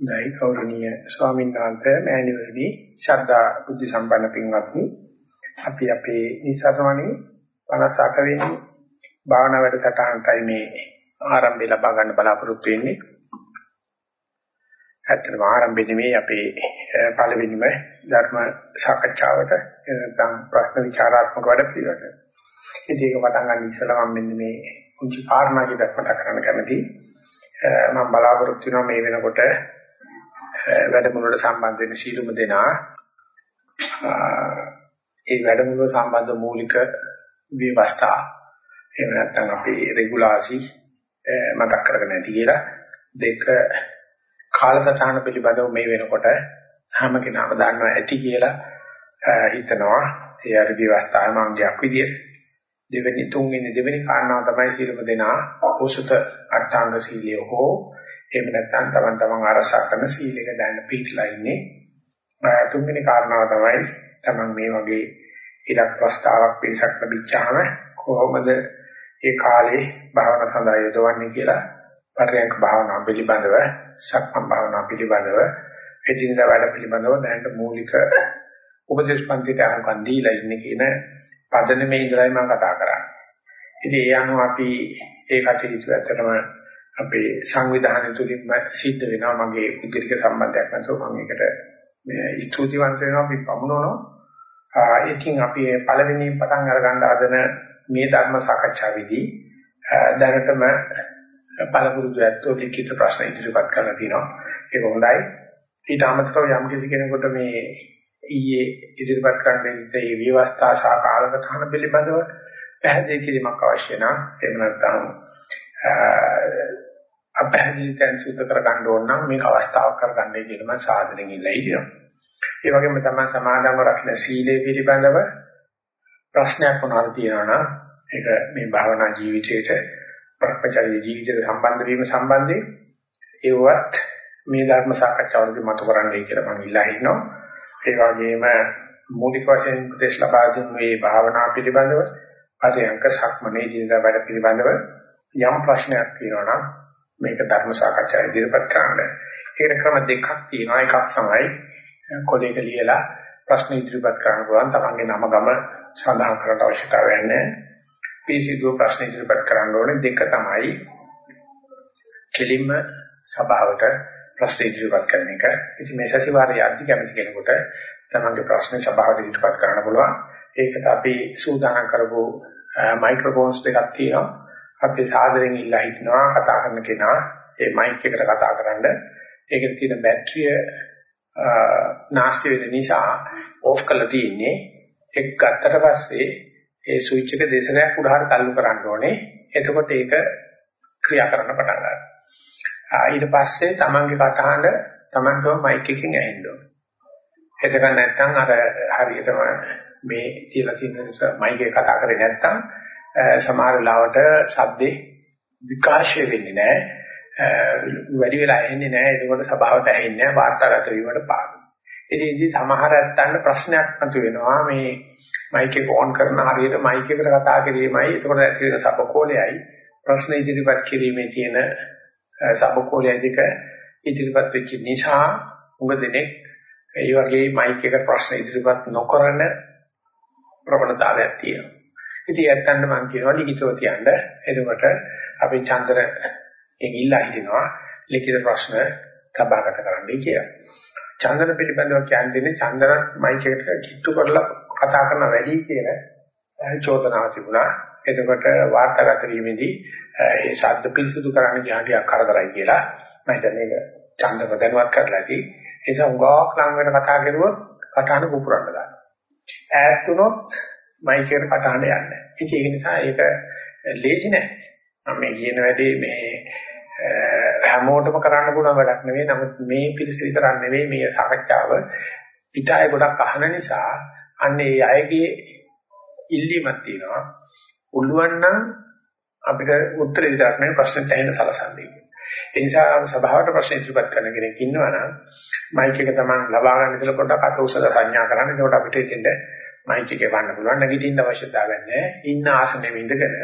ගයි ගෞරවනීය ස්වාමීන් වහන්සේ මෑණිවරණි ශ්‍රද්ධා බුද්ධ සම්පන්න පින්වත්නි අපි අපේ නිසරණණි 58 වෙනි භාවනා වැඩසටහනටයි මේ ආරම්භය ලබා ගන්න බලාපොරොත්තු වෙන්නේ. ඇත්තටම ආරම්භයේදී මේ අපේ පළවෙනිම ධර්ම සාකච්ඡාවට නැත්නම් ප්‍රශ්න විචාරාත්මක වැඩ පිළිවෙලට. ඉතින් ඒක පටන් ගන්න ඉස්සෙල්ලා මම මෙන්න මේ කුංචි කාරණා ටිකක් මතක් කරන්න කැමතියි. මම බලාපොරොත්තු වෙනවා මේ වෙනකොට වැඩමුළුවට සම්බන්ධ වෙන සීලුම දෙනා ඒ වැඩමුළුව සම්බන්ධ මූලික විවස්ථා එහෙම නැත්නම් අපි රෙගුලාසි මතක් කරගෙන නැති කියලා. දෙක කාලසටහන පිළිබඳව මේ වෙනකොට හැම කෙනාම දන්නවා ඇති කියලා හිතනවා. ඒ අර විවස්ථාවේ මාර්ගයක් විදියට. දෙවෙනි තුන්වෙනි දෙවෙනි කාරණාව තමයි සීලම දෙනා පොසුත අට්ඨාංග සීලිය හෝ එහෙම නැත්නම් තමන් තමන් ආරසා කරන සීලයක දැන පිටලා ඉන්නේ. තුන්වෙනි කාරණාව තමයි තමන් මේ වගේ ඉලක්ක ප්‍රස්තාවක් පිළිසක් ලැබිච්චාම කොහොමද ඒ කාලේ භාවනා සඳහා යොදවන්නේ කියලා පරයන්ක භාවනා පිළිබඳව සක්මන් භාවනා පිළිබඳව එදිනදා වැඩ පිළිබඳව දැනට මූලික උපදේශ පන්තිට අනුකම් දීලා ඉන්නේ කියන පදනමේ ඉඳලායි මම කතා කරන්නේ. ඉතින් ඒ අනුව අපි ඒ කටයුතු ඇත්තටම අපේ සංවිධානය තුලින්ම සිද්ධ වෙනවා. මගේ පුද්ගලික සම්බන්ධයක් නැසෝ මම ඒකට මේ ස්තුතිවන්ත වෙනවා. අපි පමුණනවා ඉතින් අපි පළවෙනි පටන් අරගන්න හදන මේ ධර්ම සාකච්ඡාවේදී දැනටම පළපුරුදු ඇත්තෝ ලිඛිත ප්‍රශ්න ඉදිරිපත් කරලා තිනවා. ඒක හොඳයි. ඊට අමතරව යම් කිසි කෙනෙකුට මේ ඊයේ ඉදිරිපත් කරන්න ඉතින් මේ විවස්ථා සහ කාලකටහන පිළිබඳව පැහැදිලි කිරීමක් අවශ්‍ය නම් එහෙම නැත්නම් අපහැදිලි තැන් සුද්ධ කරගන්න ඕන නම් මේක අවස්ථාවක් කරගන්නයි කියලා මම සාදරයෙන් ඉල්ලා හිටිනවා. ඒ වගේම තමයි සමාදන්ව රකින්න සීලය පිළිබඳව ප්‍රශ්නයක් මොනවාද තියෙනවා නම් ඒක මේ භාවනා ජීවිතයට ප්‍රඥාචර්ය ජීවිතයට සම්බන්ධ වීම සම්බන්ධයෙන් ඒවත් මේ ධර්ම සාකච්ඡාවලදී මතු කරන්නයි කියලා මම ඉල්ලා හිටිනවා. ඒ වගේම මූලික වශයෙන් උපදේශ ලබා දුන් මේ භාවනා පිළිබඳව පරියංක සක්මනේ දිනදා වැඩ පිළිබඳව යම් ප්‍රශ්නයක් තියෙනවා නම් මේක ධර්ම සාකච්ඡාවේ ඉදිරිපත් කරන්න. ඒකට ක්‍රම දෙකක් තියෙනවා. එකක් තමයි කොලේක ලියලා ප්‍රශ්න ඉදිරිපත් කරන්න පුළුවන්. තමන්ගේ නම ගම සඳහන් කරන්න අවශ්‍යතාවයක් නැහැ. පිළිසිදු ප්‍රශ්න ඉදිරිපත් කරන්න ඕනේ. දෙක තමයි කෙලින්ම සභාවට ප්‍රශ්න ඉදිරිපත් කරන එක. ඉතින් මේ සතිವಾರයේ අධි කැමති කෙනෙකුට තමන්ගේ ප්‍රශ්න සභාවට ඉදිරිපත් කරන්න පුළුවන්. ඒකට අපි සූදානම් කරපු මයික්‍රොෆෝන්ස් දෙකක් තියෙනවා. අපි සාදරයෙන් ඉල්ලා හිටනවා කතා කරන කෙනා ඒ මයික් එකට කතා කරන්න. ඒකේ තියෙන බැටරිය නාස්ති වෙන නිසා ඕෆ් කරලා තියෙන්නේ. එක් ගත්තට පස්සේ ඒ ස්විච් එක දෙසරයක් උඩහට තල්ලු කරන්න ඕනේ. එතකොට ඒක ක්‍රියා කරන්න පටන් ගන්නවා. ඊට පස්සේ තමන්ගේ කටහඬ තමන්ටම මයික් එකකින් ඇහෙන්න ඕනේ. එතක නැත්නම් අර හරියටම මේ තියලා තියෙන මයික් එක කතා කරේ නැත්නම් සමහර ලාවට සද්දේ විකාශය වෙන්නේ නැහැ. වැඩි වෙලා එන්නේ නැහැ. ඒකෝට සභාවට ඇහෙන්නේ නැහැ. වාර්තාගත වීමට පාඩු. ඉතින් ඉතින් සමහර ඇත්තන්ට ප්‍රශ්නයක් මතුවෙනවා මේ මයික් එක ඔන් කරන හරියට මයික් එකට කතා කිරීමයි ඒකෝට ඇති වෙන සබකෝලයයි ප්‍රශ්න ඉදිරිපත් කිරීමේ තියෙන සබකෝලයයි දෙක ඉදිරිපත් වෙච්ච නිසා උඟ දෙනෙක් ඒ වගේ මයික් එක ප්‍රශ්න ඉදිරිපත් නොකරන ප්‍රවණතාවයක් තියෙනවා. ඉතින් ඇත්තන්ට මම කියනවා ලිඛිතව තියන්න. එතකොට අපි චන්දර එගිල්ලා හිටිනවා ලිඛිත ප්‍රශ්න සභාගත කරන්නයි කියලා. චන්දන පිළිබඳව කියන්නේ චන්දන මයික් එකට කිට්ටු කරලා කතා කරන වැඩි කියන චෝදනාව තිබුණා. එතකොට වාර්තාගත වීමේදී ඒ ශබ්ද පිරිසුදු කරන්න ඥාටියක් කරදරයි කියලා මම හිතන්නේ ඒක චන්දක දැනුවත් කරලා ඇති. ඒ නිසා උගාවක් ලඟ වෙන කතා කරුවොත් කටහඬ පුපුරන්න ගන්නවා. ඈත් වුණොත් මයික් එකට කටහඬ යන්නේ නැහැ. ඒක නිසා ඒක ලේසි නෑ. මම මේ කියන වැඩේ මේ හැමෝටම කරන්න පුළුවන් වැඩක් නෙවෙයි. නමුත් මේ පිළිස විතරක් නෙවෙයි මේ සාකච්ඡාව පිටාය ගොඩක් අහන නිසා අන්න ඒ අයගේ ඉල්ලීමක් තියෙනවා. පුළුවන් නම් අපිට උත්තර විතරක් නෙවෙයි ප්‍රශ්නෙට ඇහෙන්න සලසන්නේ. ඒ නිසා සභාවට ප්‍රශ්න ඉදිරිපත් කරන කෙනෙක් ඉන්නවා නම් මයික් එක තමයි ලබා ගන්න ඉතල පොඩ්ඩක් අත උසලා සංඥා කරන්න. ඒකට අපිට ඉතින්ද මයික් එකේ වන්න පුළුවන් නැගිටින්න අවශ්‍යතාවයක් නැහැ. ඉන්න ආසනෙම ඉඳගෙන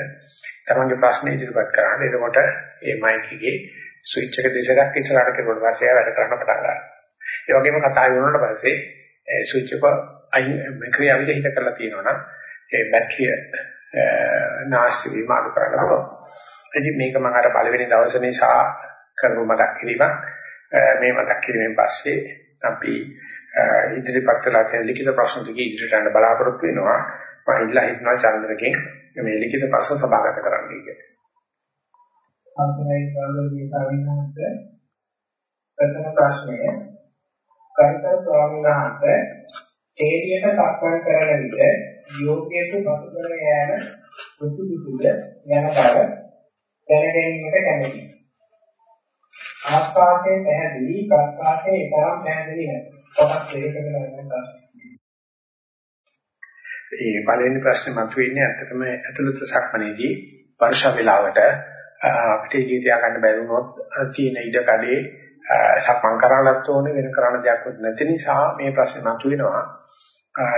තමන්ගේ ප්‍රශ්න ඉදිරිපත් කරන්න. එතකොට මේ මයික් එකේ ස්විච් එක දෙසරක් ඉස්සරහට කෙරුවට පස්සේ වැඩ කරන්න පටන් ගන්නවා. ඒ වගේම කතා වුණාට පස්සේ ස්විච් එක අයින් ක්‍රියාවිද හිත කරලා තියෙනවා නම් ඒ බැටරිය නාස්ති වීම අඩු කරන්න පුළුවන්. ඉතින් මේක මම අර පළවෙනි දවසේ නිසා කරපු මතක් කිරීමක්. මේ මතක් කිරීමෙන් පස්සේ අපි ඉදිරිපත් කළා කියන ලිඛිත ප්‍රශ්න ටික ඉදිරියට යන්න බලාපොරොත්තු වෙනවා. මම ඉල්ලා හිටනවා චන්ද්‍රගෙන් මේ ලිඛිත ප්‍රශ්න සභාගත කරන්න කියලා. අන්තරයි කාලෝදී සාවිනාන්ත ප්‍රථම ප්‍රශ්නය කර්තව්‍ය ස්වාමීන් වහන්සේ තේරියට සක්මන් කරන විට යෝග්‍යයට පසුකර යෑම සුදුසුද යන බව දැනගැනීමට කැමැතියි. ආස්වාදයේ පැහැදිලි ප්‍රස්වාදයේ තරම් පැහැදිලි නැහැ. කොහොමද දෙකකට ගන්න ඒ පළවෙනි ප්‍රශ්නේ මතුවෙන්නේ ඇත්තටම ඇතුළත සක්මනේදී වර්ෂ වේලාවට අපිට ඉදී තියාගන්න බැරි වුණොත් තියෙන ඉඩ කඩේ සක්මන් කරන්නත් ඕනේ වෙන කරන්න දෙයක් නැති නිසා මේ ප්‍රශ්නේ මතුවෙනවා.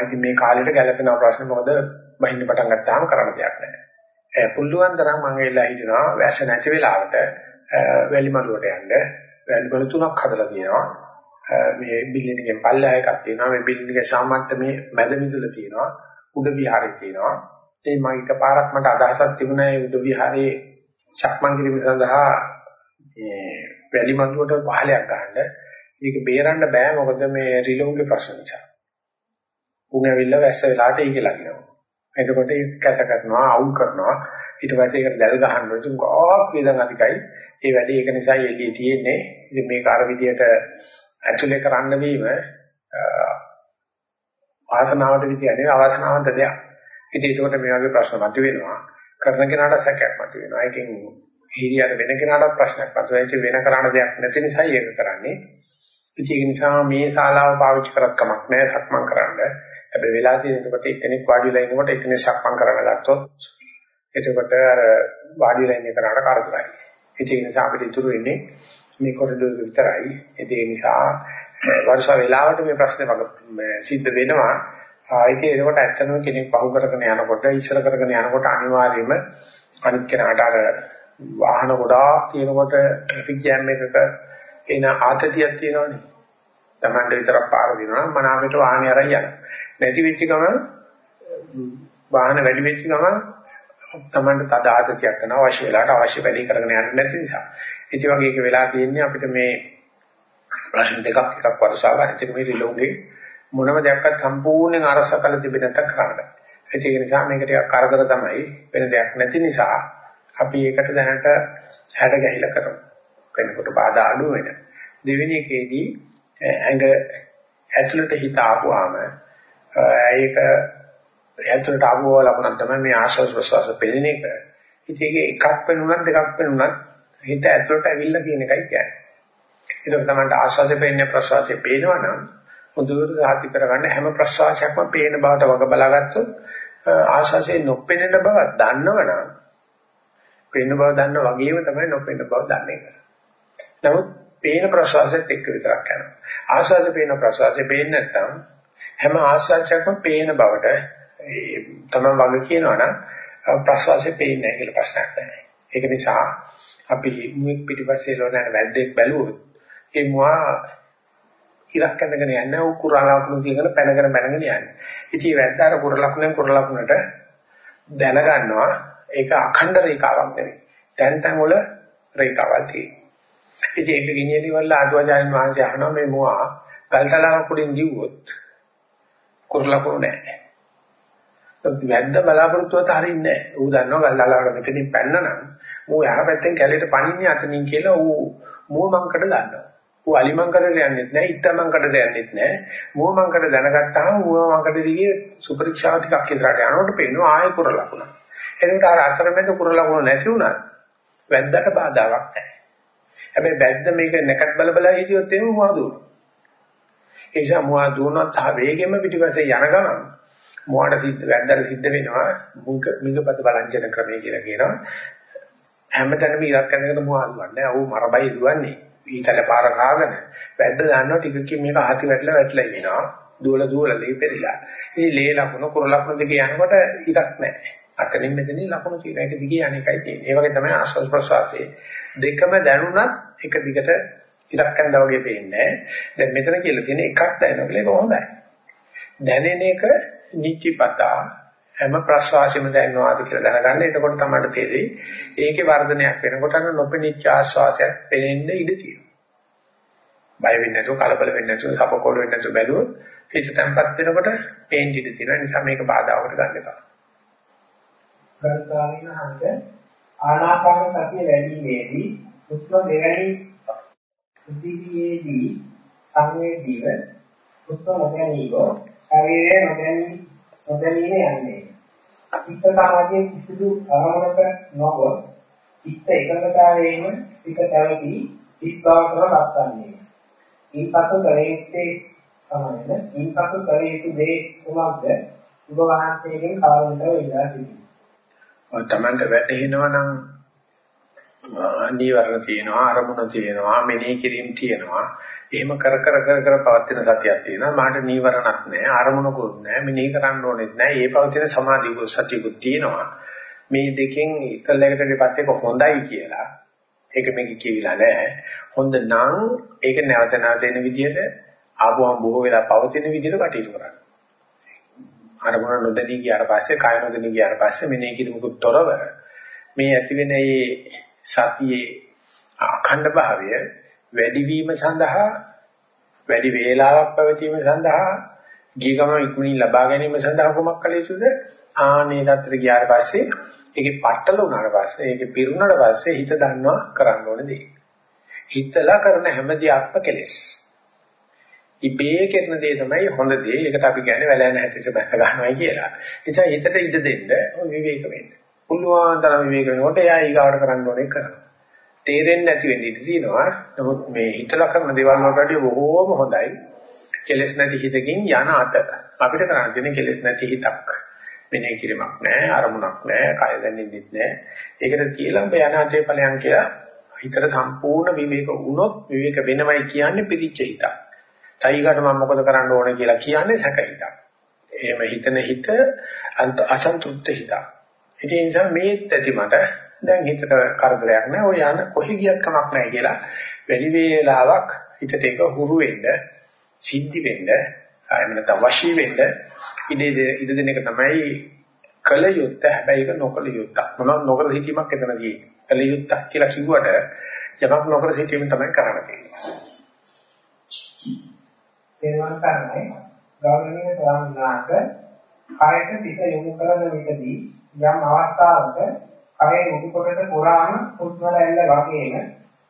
ඉතින් මේ කාලෙට ගැලපෙන ප්‍රශ්න මොකද බහින්න පටන් ගත්තාම කරන්න දෙයක් නැහැ. පුළුවන් තරම් මම එලා හිටිනවා වැස්ස නැති වෙලාවට වැලිමලුවට යන්න වැලිමලු තුනක් හදලා තියෙනවා. මේ බිල්ඩින් එකෙන් පල්ලෙහා එකක් තියෙනවා මේ බිල්ඩින් එකේ සාමාන්‍ය මැද මිදුල තියෙනවා උඩ විහාරය තියෙනවා ඒ මම එකපාරක් මට අදහසක් තිබුණා ඒ උඩ විහාරයේ සක්මන් කිරීම සඳහා මේ වැලි මන්දුවට පහලයක් ගන්න. මේක බේරන්න බෑ මොකද මේ රිලෝගේ ප්‍රශ්න නිසා. උන් ඇවිල්ලා වැස්ස වෙලාවට ඒක ලගිනවා. එතකොට ඒක කැත කරනවා, අවුල් කරනවා. ඊට පස්සේ ඒකට දැල් ගහන්න ඕනේ. ගොඩක් වේදන් අධිකයි. ඒ වැඩි ඒක නිසා එළියේ තියෙන්නේ. ඉතින් මේක අර විදියට ඇතුලේ කරන්න වීම ආසනාවට විදියනේ අවසනාවන්ත දෙයක්. ඉතින් ඒකට මේ වගේ ප්‍රශ්න මතුවෙනවා. කරන කෙනාට සැකයක් මතුවෙනවා. ඒකෙන් හීරියට වෙන කෙනාටත් ප්‍රශ්නයක් මතුවෙයි. වෙන කරන්න දෙයක් නැති නිසා ඒක කරන්නේ. ඉතින් ඒ නිසා මේ ශාලාව පාවිච්චි කරත් කමක් නැහැ සක්මන් කරන්න. හැබැයි වෙලා තියෙනකොට එක්කෙනෙක් වාඩිලා ඉන්නකොට එක්කෙනෙක් සක්මන් කරන්න ගත්තොත් එතකොට අර වාඩිලා ඉන්න කෙනාට කරදරයි. ඒ නිසා අපිට ඉතුරු වෙන්නේ මේ කොරිඩෝර විතරයි. ඒ නිසා වර්ෂ වේලාවට මේ ප්‍රශ්නේ සිද්ධ වෙනවා. ආයිත් ඒකට ඇත්තටම කෙනෙක් පහු කරගෙන යනකොට ඉස්සර කරගෙන යනකොට අනිවාර්යයෙන්ම අනිත් කෙනාට අර වාහන ගොඩාක් තියෙනකොට ට්‍රැෆික් ජෑම් එකක එන ආතතියක් තියෙනවනේ. Tamande විතරක් පාර දිනනවා මනාවට වාහනේ අරන් යනවා. නැති වෙච්ච ගමන් වාහන වැඩි වෙච්ච ගමන් Tamande තද ආතතියක් කරනවා අවශ්‍ය වෙලාවට අවශ්‍ය වැඩේ කරගෙන යන්න නැති නිසා. ඉතින් වගේ එක වෙලා තියෙන්නේ අපිට මේ ප්‍රශ්න දෙකක් එකක් වරසාව අනිත් මේ රිලෝගේ මොනම දෙයක්වත් සම්පූර්ණයෙන් අරස කළ තිබෙන්නේ නැතක් කරන්න. ඒක නිසා මේක ටිකක් කරදර තමයි වෙන දෙයක් නැති නිසා අපි ඒකට දැනට හැඩ ගැහිලා කරමු. කෙනෙකුට බාධා අඩු වෙන. දෙවෙනි එකේදී ඇඟ ඇතුළට හිත ආපුවාම ඒක ඇතුළට ආපුව ලකුණක් තමයි මේ ආශ්වාස ප්‍රශ්වාස පෙළෙන එක. ඉතින් ඒක එකක් වෙනුනත් දෙකක් වෙනුනත් හිත ඇතුළට ඇවිල්ලා කියන එකයි කියන්නේ. ඒක තමයි ආශ්වාසය පෙන්නේ ප්‍රශ්වාසය පේනවනම් හොඳට සාති කරගන්න හැම ප්‍රශ්වාසයක්ම පේන බවට වග බලාගත්තොත් ආශාසයේ නොපෙනෙන බව දන්නවනම් පේන බව දන්න වගේම තමයි නොපෙනෙන බව දන්නේ. නමුත් පේන ප්‍රශ්වාසයත් එක්ක විතරක් යනවා. ආශාසය පේන ප්‍රශ්වාසය පේන්නේ නැත්නම් හැම ආශාසයක්ම පේන බවට තමයි වග කියනවනම් ප්‍රශ්වාසය පේන්නේ නැහැ කියලා ප්‍රශ්නයක් නැහැ. ඒක නිසා අපි මුක් පිටිපස්සේ ලෝනන වැද්දෙක් බැලුවොත් ඒ මුවා ඉරක් ඇඳගෙන යන්නේ උ කුරලකුණු තියගෙන පැනගෙන පැනගෙන යන්නේ. ඉතින් වැද්දාර කුරලකුණෙන් කුරලකුණට දැනගන්නවා ඒක අඛණ්ඩ රේඛාවක් නෙවෙයි. තැන් තැන් වල රේඛාවක් තියෙනවා. ඉතින් ඒක ගිනියලි වල ආදිවාසීන් වහන්සේ අහනවා මේ මොවා ගල්තලාව කුඩින් දිව්වොත් කුරලකුණු නැහැ. වැද්ද බලාපොරොත්තුවට හරින්නේ නැහැ. ඌ දන්නවා ගල්තලාවට මෙතනින් පැන්නනම් ඌ යහපැත්තෙන් කැලේට පනින්නේ අතනින් කියලා ඌ මුව මංකඩ දන්නවා. ඌ අලිමංකඩට යන්නෙත් නැහැ, ඉත්තමංකඩට යන්නෙත් නැහැ. මුවමංකඩ දැනගත්තාම මුවමංකඩ දිගේ සුපරීක්ෂාව ටිකක් ඉස්සරහට යනකොට පේනවා ආයෙ කුර ලකුණ. එතකොට අර අතරමැද කුර ලකුණ නැති වුණත් වැද්දට බාධාවක් නැහැ. හැබැයි වැද්ද මේක නැකත් බල බල හිටියොත් එන්නේ මුවා දුවන. ඒ නිසා මුවා දුවනත් ආ වේගෙම පිටිපස්සේ යන ගමන් මුවාට සිද්ධ වැද්දට සිද්ධ වෙනවා මුග මිගපත බලංචන ක්‍රමය කියලා කියනවා. හැමතැනම ඉරක් ඇඳගෙන මුවා දුවන්නේ. ඌ මරබයි දුවන්නේ. ඊතල පාර කාගෙන වැද්ද දාන්නවා ටිකකින් මේක ආති වැටලා වැටලා ඉනවා දුවල දුවල ලේ පෙරිලා ඉතින් ලේ ලකුණු කුර ලකුණු දෙක යනකොට ඉතක් නැහැ අතනින් මෙතනින් ලකුණු තියෙන එක දිගේ අනේකයි තියෙන්නේ. ඒ වගේ තමයි ආස්වාද ප්‍රසවාසයේ දෙකම දැනුණත් එක දිගට ඉලක්ක කරනවා වගේ පේන්නේ දැන් මෙතන කියලා තියෙන එකක් දැනනකොට ඒක හොඳයි. දැනෙන එක නිත්‍යපතා හැම ප්‍රසවාසෙම දැනනවාද කියලා දැනගන්න. එතකොට තමයි තේරෙයි ඒකේ වර්ධනයක් වෙනකොට අන්න නොපෙනිච්ච ආස්වාසයක් පෙනෙන්න ඉඩ තියෙනවා. බය වෙන්නේ නැතුව කලබල වෙන්නේ නැතුව සපකොල වෙන්නේ නැතුව බැලුවොත් හිත තැම්පත් වෙනකොට පේන්න ඉඩ තියෙනවා. නිසා මේක බාධාවකට ගන්න එපා. ගරුකාරීන හන්ද ආනාපාන සතිය වැඩිීමේදී හුස්ම දෙවැනි උද්දීපයේදී සංවේදීව හුස්ම නොගැනීම ශරීරයේ නොගැනී නොදැනීම යන්නේ. චිත්ත සමාධියේ කිසිදු අරමුණක නොව චිත්ත එකඟතාවයෙන් සිත පැවති සිත් බවට පත්වන්නේ. ඊපසු කරේත්තේ සමාන ඊපසු කරේතු දේ කුමක්ද? ඔබ වහන්සේගෙන් කාරණට වෙලා සිටිනවා. ඔය Tamanට වැටෙනවා නම් නීවරණ තියෙනවා අරමුණ තියෙනවා මෙනෙහි කිරීම තියෙනවා. එහෙම කර කර කර කර පවත්වන සතියක් තියෙනවා. මාට නීවරණක් නැහැ අරමුණකුත් නැහැ මෙනෙහි කරන්න ඕනෙත් නැහැ. ඒ පවතින සමාධියකුත් සතියකුත් තියෙනවා. මේ දෙකෙන් ඉස්සල්ලකට දෙපත් එක හොඳයි කියලා. ඒක මේක කියවිලා නැහැ. හොඳ නම් ඒක නැවත නැවත එන විදිහට ආපුවම බොහෝ වෙලා පවතින විදිහට කටයුතු කරන්න. අරමුණ නොදැනී ගියාට පස්සේ කාය නොදැනී ගියාට පස්සේ මෙනෙහි කිරීමකුත් තොරව මේ ඇති වෙන මේ සතියේ අඛණ්ඩ භාවය වැඩිවීම සඳහා වැඩි වේලාවක් පැවතීම සඳහා ගිය ගමන් ඉක්මනින් ලබා ගැනීම සඳහා කොමක් කළ යුතුද? ආනේ තත්තර ගියාට පස්සේ ඒකේ පట్టල උනාට පස්සේ ඒකේ පිරුණාට පස්සේ හිත දන්නවා කරන්න ඕන දේ. හිතලා කරන හැම දෙයක්ම කෙලෙස්. ඉබේ කරන දේ තමයි හොඳ දේ. ඒකට අපි කියන්නේ වැලැන හැටියට බැස ගන්නවා කියලා. එචා හිතට ඉඩ දෙන්න විවේක වෙන්න. පුළුවන් තරම් විවේක වෙනකොට එයා ඊගාවට කරන්න ඕනේ කරනවා. තේරෙන්නේ නැති වෙන්න ඉඩ තියෙනවා. නමුත් මේ හිතලා කරන දේවල් වලට බොහෝම හොඳයි. කෙලෙස් නැති හිතකින් යන අත. අපිට කරන්න තියෙන්නේ කෙලෙස් නැති හිතක්. මෙනේ කිරීමක් නැහැ, අරමුණක් නැහැ, කය දැනෙන්නෙත් නැහැ. ඒකට කියලා ඔබ යන අතේ ඵලයන් කියලා හිතට සම්පූර්ණ විවේක වුණොත් විවේක වෙනවයි කියන්නේ පිරිච්ච හිතක්. තයිකට මම මොකද කරන්න ඕනේ කියලා කියන්නේ සැකහිතක්. එහෙම හිතන හිත අසන්තුෂ්ත හිතක්. ඉතින් ඒ නිසා මේ ඇති මට දැන් හිතට කරදරයක් නැහැ. ඔය යන කොහි ගියත් කමක් නැහැ කියලා වැඩි වේලාවක් හිතට ඒක හුරු වෙන්න, සිද්ධි වෙන්න, එහෙම නැත්නම් වශී වෙන්න ඉඩ ඉඩ දෙන එක තමයි කල යුත්ත. හැබැයි ඒක නොකල යුත්ත. මොනවාද නොකල සිටීමක් එතන තියෙන්නේ. කල යුත්ත කියලා කිව්වට යමක් නොකර සිටීම තමයි කරන්න තියෙන්නේ. තේරුම් ගන්නයි ගෞරවනීය ස්වාමීන් වහන්සේ කායක සිත යොමු කරන විටදී යම් අවස්ථාවක කය උඩු කොටස පුරාම හුස්ම රැල්ල වගේම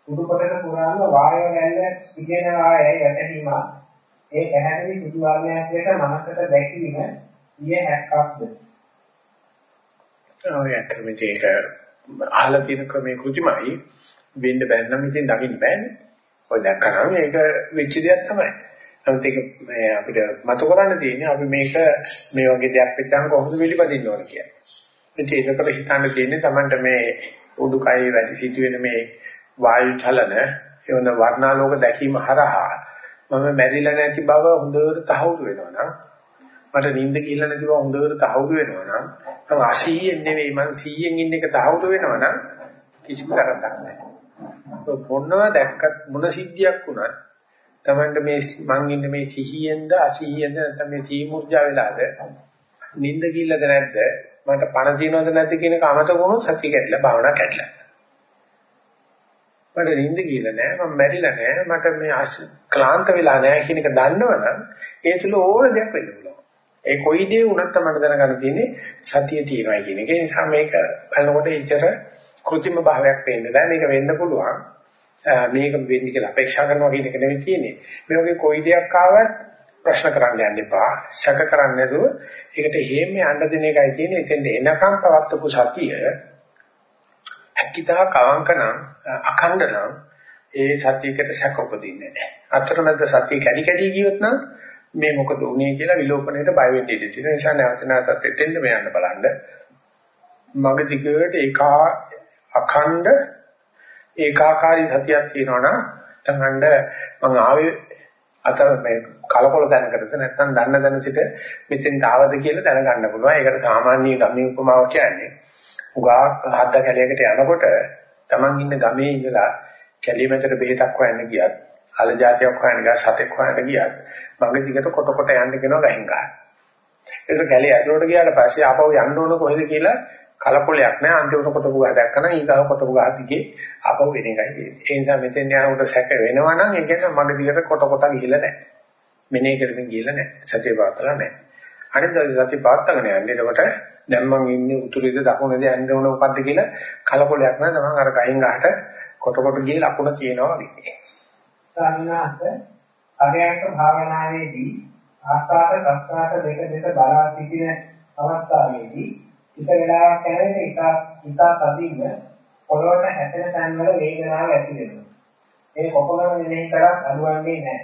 උඩු කොටස පුරාම වායව රැල්ල පිටේනවායයි වැටහීම ඒ පැහැදිලි සුදු වර්ණයක් ලෙස මනසට දැකීම ඊය හැක්කක්ද? ඔය ඇත්තටම ඒක අහලා තියෙන ක්‍රමයේ කෘතිමයි. වෙන්න බැරි නම් ඉතින් දකින්න බෑනේ. ඔය දැක්කම මේක වෙච්ච දෙයක් තමයි. නමුත් ඒක මේ අපිට මතු කරන්න තියෙන්නේ අපි මේක මේ වගේ දෙයක් පිටාම කොහොමද පිළිපදින්න ඕන කියලා. ඉතින් ඒකට හිතන්න තියෙන්නේ Tamanට මේ උඩුකය වැඩි සිදුවෙන මේ වායු චලන එවන වර්ණාලෝක දැකීම හරහා මම මැරිලා නැති බව හොඳට තහවුරු වෙනවා නම් මට නිින්ද කියලා නැති බව හොඳට තහවුරු වෙනවා නම් මම 80න් නෙවෙයි මම 100න් ඉන්න එක තහවුරු වෙනවා නම් කිසිම කරදරයක් නැහැ. මොනවා දැක්කත් මොන සිද්ධියක් වුණත් තමන්ට මේ මං ඉන්නේ මේ සිහියෙන්ද අසිහියෙන්ද නැත්නම් මේ තීමුර්ජා වෙලාද නිින්ද කිල්ලද නැද්ද මට පණ තියනවද නැද්ද කියන එක අමතක වුණොත් සතිය කැඩලා භාවනා කැඩලා මට නිින්ද කියලා නෑ මම මැරිලා නෑ මට මේ ක්ලාන්ත වෙලා නෑ කියන එක දන්නවනම් ඒ තුල ඕන දෙයක් වෙන්න පුළුවන් ඒ කොයි දේ වුණත් තමයි දැනගන්න තියෙන්නේ සතිය තියෙනවා කියන එක. ඒ නිසා මේක බලනකොට ඉතර કૃතිම භාවයක් වෙන්න බෑ. මේක වෙන්න පුළුවන්. මේක වෙන්නේ කියලා අපේක්ෂා කරනවා කියන එක නෙවෙයි තියෙන්නේ. මේ වගේ කොයි දෙයක් ආවත් ප්‍රශ්න කරන්න යන්න එපා. ශක කරන්න නැතුව ඒකට හේම යන්න දෙන එකයි තියෙන්නේ. එතෙන්ද එනකම් පවත්වපු සතිය හැකිතා කවංකනම් අඛණ්ඩනම් ඒ සතියකට ශක උපදින්නේ නැහැ. අතරමැද සතිය කැඩි කැඩි ගියොත් නම් මේ මොකද උනේ කියලා විලෝපණයට බය වෙන්න ඉඩ තියෙනවා. ඒ නිසා නැවත නැවතත් එතෙන්ද මේ යන්න බලන්න. මග දිගට ඒකා අඛණ්ඩ ඒකාකාරී සතියක් තියෙනවා නම් තමන්ට මම ආවේ අතර මේ කලකොල දැනකටද නැත්නම් දන්න දැන සිට මෙතෙන් ආවද කියලා දැනගන්න පුළුවන්. ඒකට සාමාන්‍ය ගමේ උපමාව කියන්නේ උගා හද්ද කැලයකට යනකොට Taman ඉන්න ගමේ ඉඳලා කැලිය මැදට බෙහෙතක් හොයන්න ගියත්, අල જાතියක් හොයන්න ගියත්, සතෙක් හොයන්න ගියත් මඟ දිගට කොට කොට යන්න කියනවා ගහින් ගන්න. ඒක කැලිය ඇතුළට ගියාට පස්සේ ආපහු යන්න ඕන කොහෙද කියලා කලකොලයක් නෑ අන්තිමට කොටපු ගහ දැක්කම ඊගාව කොටපු ගහ දිගේ ආපහු වෙන එකයි තියෙන්නේ. ඒ නිසා මෙතෙන් යනකොට සැක වෙනවා නම් ඒ කියන්නේ මඟ දිගට කොට කොට ගිහිල්ලා නෑ. මෙනේ කරගෙන ගිහිල්ලා නෑ. සත්‍ය පාත්‍රා නෑ. අනිත් දවසේ සත්‍ය පාත්තගෙන යන්නේ. එතකොට දැන් මං ඉන්නේ උතුරේද දකුණේද යන්න ඕන උපද්ද කියලා කලකොලයක් නෑ. තමන් අර ගහින් ගහට කොට කොට ගිහිල්ලා ලකුණ තියෙනවා වගේ. සාමිනාත අරයන්ක භාවනාවේදී ආස්වාද ප්‍රස්වාස දෙක දෙක බලා සිටින අවස්ථාවේදී ටික වෙලාවක් යනකොට ඉතා ඉතා තදින්ම පොළොවට හැපෙන තැන්වල වේදනාවක් ඇති වෙනවා. ඒ කොපමණ මෙනෙහි කරත් අඩුවන්නේ නැහැ.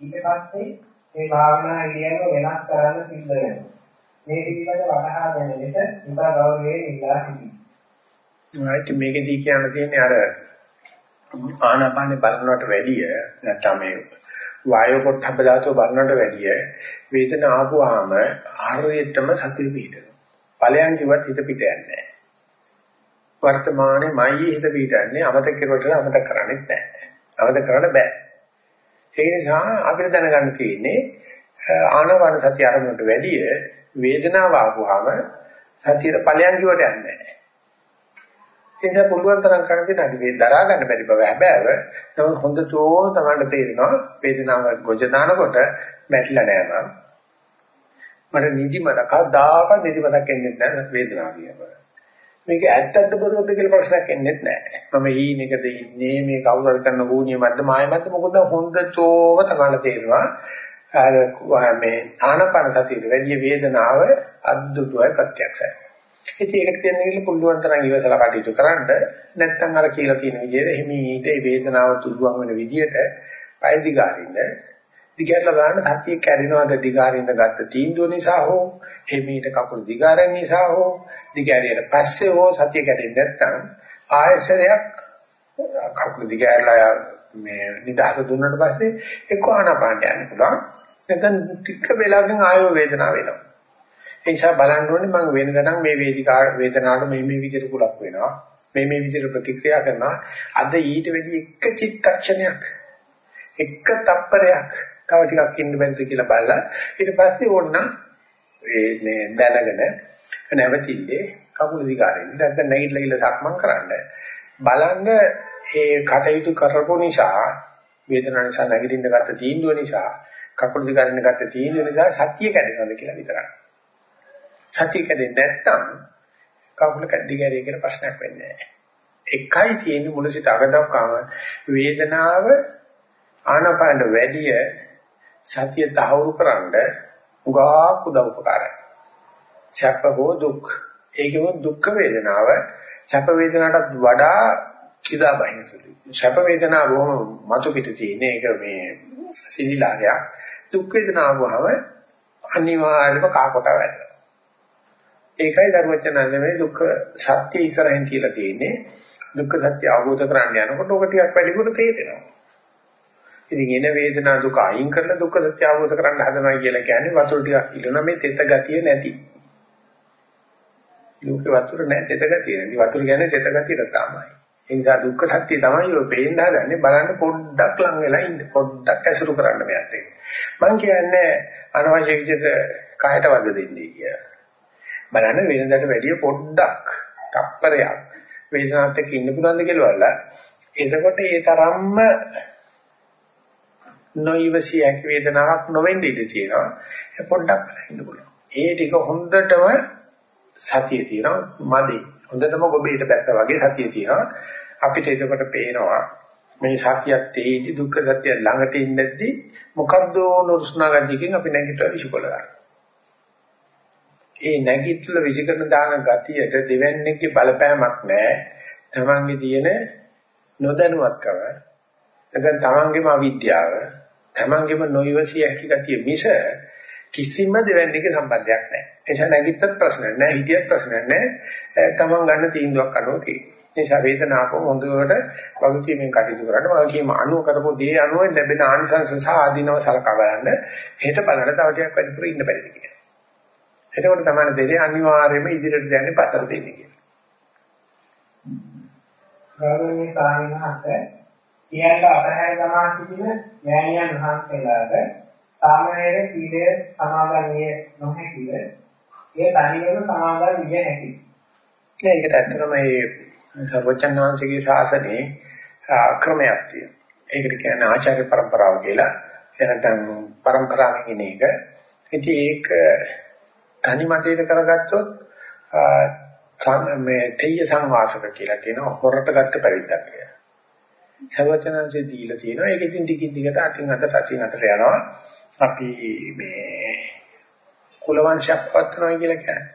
ඊට පස්සේ මේ භාවනා ඉරියව්ව වෙනස් කරන්න සිද්ධ වෙනවා. මේ පිළිබඳ වටහා ගැනීම ලෙස ඉතා ගෞරවයෙන් ඉල්ලා සිටිනවා. right මේකෙදී කියන්න තියෙන්නේ අර ආනාපානේ බලනවට වැඩිය නැත්නම් මේ වායෝ පොට්ටබ්බ ධාතුව බලනවට වැඩිය වේදන ආපුවාම හරියටම සතිය පිහිටනවා. ඵලයන් කිව්වත් හිත පිට යන්නේ නැහැ. වර්තමානයේ මයි හිත පිටන්නේ අමතක කරුවට අමතක කරන්නේ නැහැ. අමතක කරන්න බෑ. ඒ නිසා අපිට දැනගන්න තියෙන්නේ ආනාපාන සතිය ආරම්භයට වැඩිය වේදනාව ආවම සතියේ ඵලයන් කිව්වට යන්නේ නැහැ. ඒ නිසා පුළුවන් තරම් කරන්නේ නැති මේ දරා ගන්න බැරි බව හැබෑව. නමුත් හොඳටම තමයි තේරෙනවා වේදනාව ගොජ දානකොට මැරිලා නෑ මම. මට නිදිමත කවදාකවත් නිදිමතක් එන්නේ නැහැ වේදනාව කියනවා. මේක ඇත්තද බොරුවද කියලා ප්‍රශ්නයක් එන්නේ නැහැ. මම ඊනකද ඉන්නේ මේ කවුරු හරි කරන ගුණිය මැද්ද මායමැද්ද මොකද හොඳටම තමයි තේරෙනවා. අර මේ ආනපන සතියේ වැඩි වේදනාව අද්දුටුවයි ප්‍රත්‍යක්ෂයි. ඉතින් ඒකට කියන්නේ පුළුවන් තරම් ඉවසලා කටයුතු කරන්න නැත්නම් අර කියලා තියෙන විදිහට එහිමීට මේ වේදනාව තුරුවන් වෙන විදිහට පයිදිගාරින්න දිගටලා බලන්න සතිය කැඩෙනවද? දිගාරින්න ගත්ත තීන්දුව නිසා හෝ එහිමීට කකුල දිගාරන නිසා හෝ දිගාරියට පස්සේ හෝ සතිය කැඩෙන්නේ නැත්නම් ආයසරයක් කකුල දිගාරලා මේ නිදහස දුන්නාට පස්සේ එක්ක ආනාපානට යන්න පුළුවන්. නැත්නම් ටික වෙලාවකින් ආයෝ වේදනාව වෙනවා ඒ නිසා බලන්න ඕනේ මම වෙනදනම් මේ වේදිකා වේදනාවට මේ මේ විදිහට කුලක් වෙනවා. මේ මේ විදිහට ප්‍රතික්‍රියා කරනවා. අද ඊට වැඩි එක චිත්තක්ෂණයක් එක තප්පරයක් තව ටිකක් ඉන්න බැරිද කියලා බලලා ඊට පස්සේ ඕන්න ඒ මේ දැනගෙන නැවතිල්ලේ කකුල දිගාරින් නැත්නම් නැගිටලා ගිහලා සක්මන් කරන්න. බලන්න ඒ කටයුතු කරපු නිසා වේදනාව නිසා නැගිටින්න ගත්ත තීන්දුව නිසා කකුල දිගාරින්න ගත්ත තීන්දුව නිසා සතිය කැඩෙනවද කියලා විතරයි සතිය කැඩෙන්නේ නැත්නම් කකුල දිගාරිය කියන ප්‍රශ්නයක් වෙන්නේ නැහැ. එකයි තියෙන්නේ මුල සිට අග දක්වාම වේදනාව ආනපාන වැඩිය සතිය තහවුරු කරන්න උගාක් උදව් උපකාරයි. සැප හෝ දුක්. ඒකෙම දුක් වේදනාව සැප වේදනාවටත් වඩා කිදා බහින සුළුයි. සැප වේදනාව බොහොම මතු පිට තියෙන එක මේ සිලිලාගයක්. දුක් වේදනාව වහව අනිවාර්යයෙන්ම කාකොට වැටෙනවා. ඒකයි දරුවචනන්ද මේ දුක්ඛ සත්‍ය ඉස්සරහින් කියලා තියෙන්නේ. දුක්ඛ සත්‍ය අවබෝධ කරගන්න යනකොට ඔක ටිකක් වැඩිපුර තේරෙනවා. ඉතින් එන වේදනා දුක අයින් කරලා දුක්ඛ සත්‍ය අවබෝධ කරගන්න හදනවා කියලා කියන්නේ වතුර ටිකක් ඉල්ලන මේ තෙත ගතිය නැති. ලෝකේ වතුර නැහැ තෙත ගතිය නැති. වතුර කියන්නේ තෙත ගතියට තමයි. ඒ නිසා දුක්ඛ සත්‍ය තමයි ඔය පේන්න හදන්නේ බලන්න පොඩ්ඩක් ලං වෙලා ඉන්න පොඩ්ඩක් ඇසුරු කරන්න මෙයත් එක්ක. මම කියන්නේ අනවශ්‍ය විදිහට කායට වද දෙන්නේ කියලා. බලන්න වෙනදට වැඩිය පොඩ්ඩක් තප්පරයක් වේදනාවත් එක්ක ඉන්න පුළුවන්ද කියලා බලලා එතකොට ඒ තරම්ම නොයිවසිය හැකි වේදනාවක් නොවෙන්න ඉඩ තියෙනවා. ඒ පොඩ්ඩක් බලන්න පුළුවන්. ඒ ටික හොඳටම සතිය තියෙනවා මදි. හොඳටම ගොබේට බැස්සා වගේ සතිය තියෙනවා. අපිට එතකොට පේනවා මේ සතියත් තේදි දුක්ඛ සත්‍ය ළඟට ඉඳද්දි මොකද්ද නුරුස්නා ගතියකින් අපි නැගිටලා විශ්කොල ගන්නවා. ඒ නැගිටලා විසිකරන දාන ගතියට දෙවන්නේගේ බලපෑමක් නැහැ. තමන්ගේ තියෙන නොදැනුවත්කම නැත්නම් තමන්ගේම අවිද්‍යාව තමන්ගේම නොයවසිය හැකි ගතිය මිස කිසිම දෙවන්නේක සම්බන්ධයක් නැහැ. ඒ නිසා නැගිට්ටත් ප්‍රශ්නයක් නැහැ, හිටියත් ප්‍රශ්නයක් නැහැ. තමන් ගන්න තීන්දුවක් කරනවා තියෙන්නේ. නිසා වේදනාව හොඳට වගකීමෙන් කටයුතු කරන්න වගකීම අනුව කරපු දේ අනුව ලැබෙන ආනිසංස සහ ආදීනව සලකා බලන්න හෙට බලන්න තව ටිකක් වැඩිපුර ඉන්න බැරිද කියලා. එතකොට තමයි දෙන්නේ අනිවාර්යයෙන්ම ඉදිරියට යන්නේ පතර දෙන්නේ කියලා. ගෞරවනීය ස්වාමීන් වහන්සේ සියල්ල අතහැර ගමා සිටින මෑණියන් වහන්සේලාට සාමණේර සීලය සමාදන් විය නොහැකිව ඒ තනියම සමාදන් විය හැකියි. නේ ඒකට ඇත්තටම මේ සර්වචන් වහන්සේගේ ශාසනයේ ක්‍රමයක් තියෙනවා. ඒකට කියන්නේ ආචාර්ය પરම්පරාව කියලා. එනතන් પરම්පරාව කියන එක. ඉතින් ඒක තනි මතයට කරගත්තොත් මේ තෙය සංවාසක කියලා කියන හොරට ගත්ත පරිද්දක් කියලා. සර්වචනංශේ දීලා තියෙනවා. ඒක ඉතින් දිගින් දිගට අතින් අතට අතින් අතට යනවා. අපි මේ කුල වංශයක් පවත්වනවා කියලා කියන්නේ.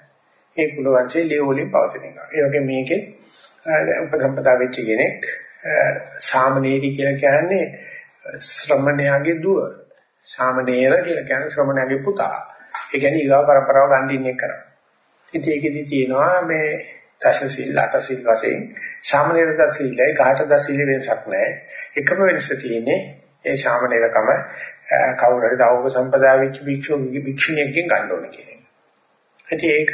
ඒ කුල වංශයේ ලිය වලින් පවතින එක. ඒ වගේ මේකේ උපසම්පදා වෙච්ච කෙනෙක් සාමනීරි කියලා කියන්නේ ශ්‍රමණයාගේ දුව. සාමනීර කියලා කියන්නේ ශ්‍රමණයාගේ පුතා. ඒ කියන්නේ ඊගා પરම්පරාව ගන්න ඉන්නේ කරා. ඉතින් ඒකෙදි තියෙනවා මේ දස සිල් අට සිල් වශයෙන් සාමනීර දස සිල්යි ගහට දස සිල් වෙනසක් නැහැ. එකම වෙනස තියෙන්නේ ඒ සාමනීරකම කවුරු හරි දවෝග සම්පදා වෙච්ච භික්ෂුවගේ භික්ෂුණියකින් ගන්න ඕනේ කියන එක. ඉතින් ඒක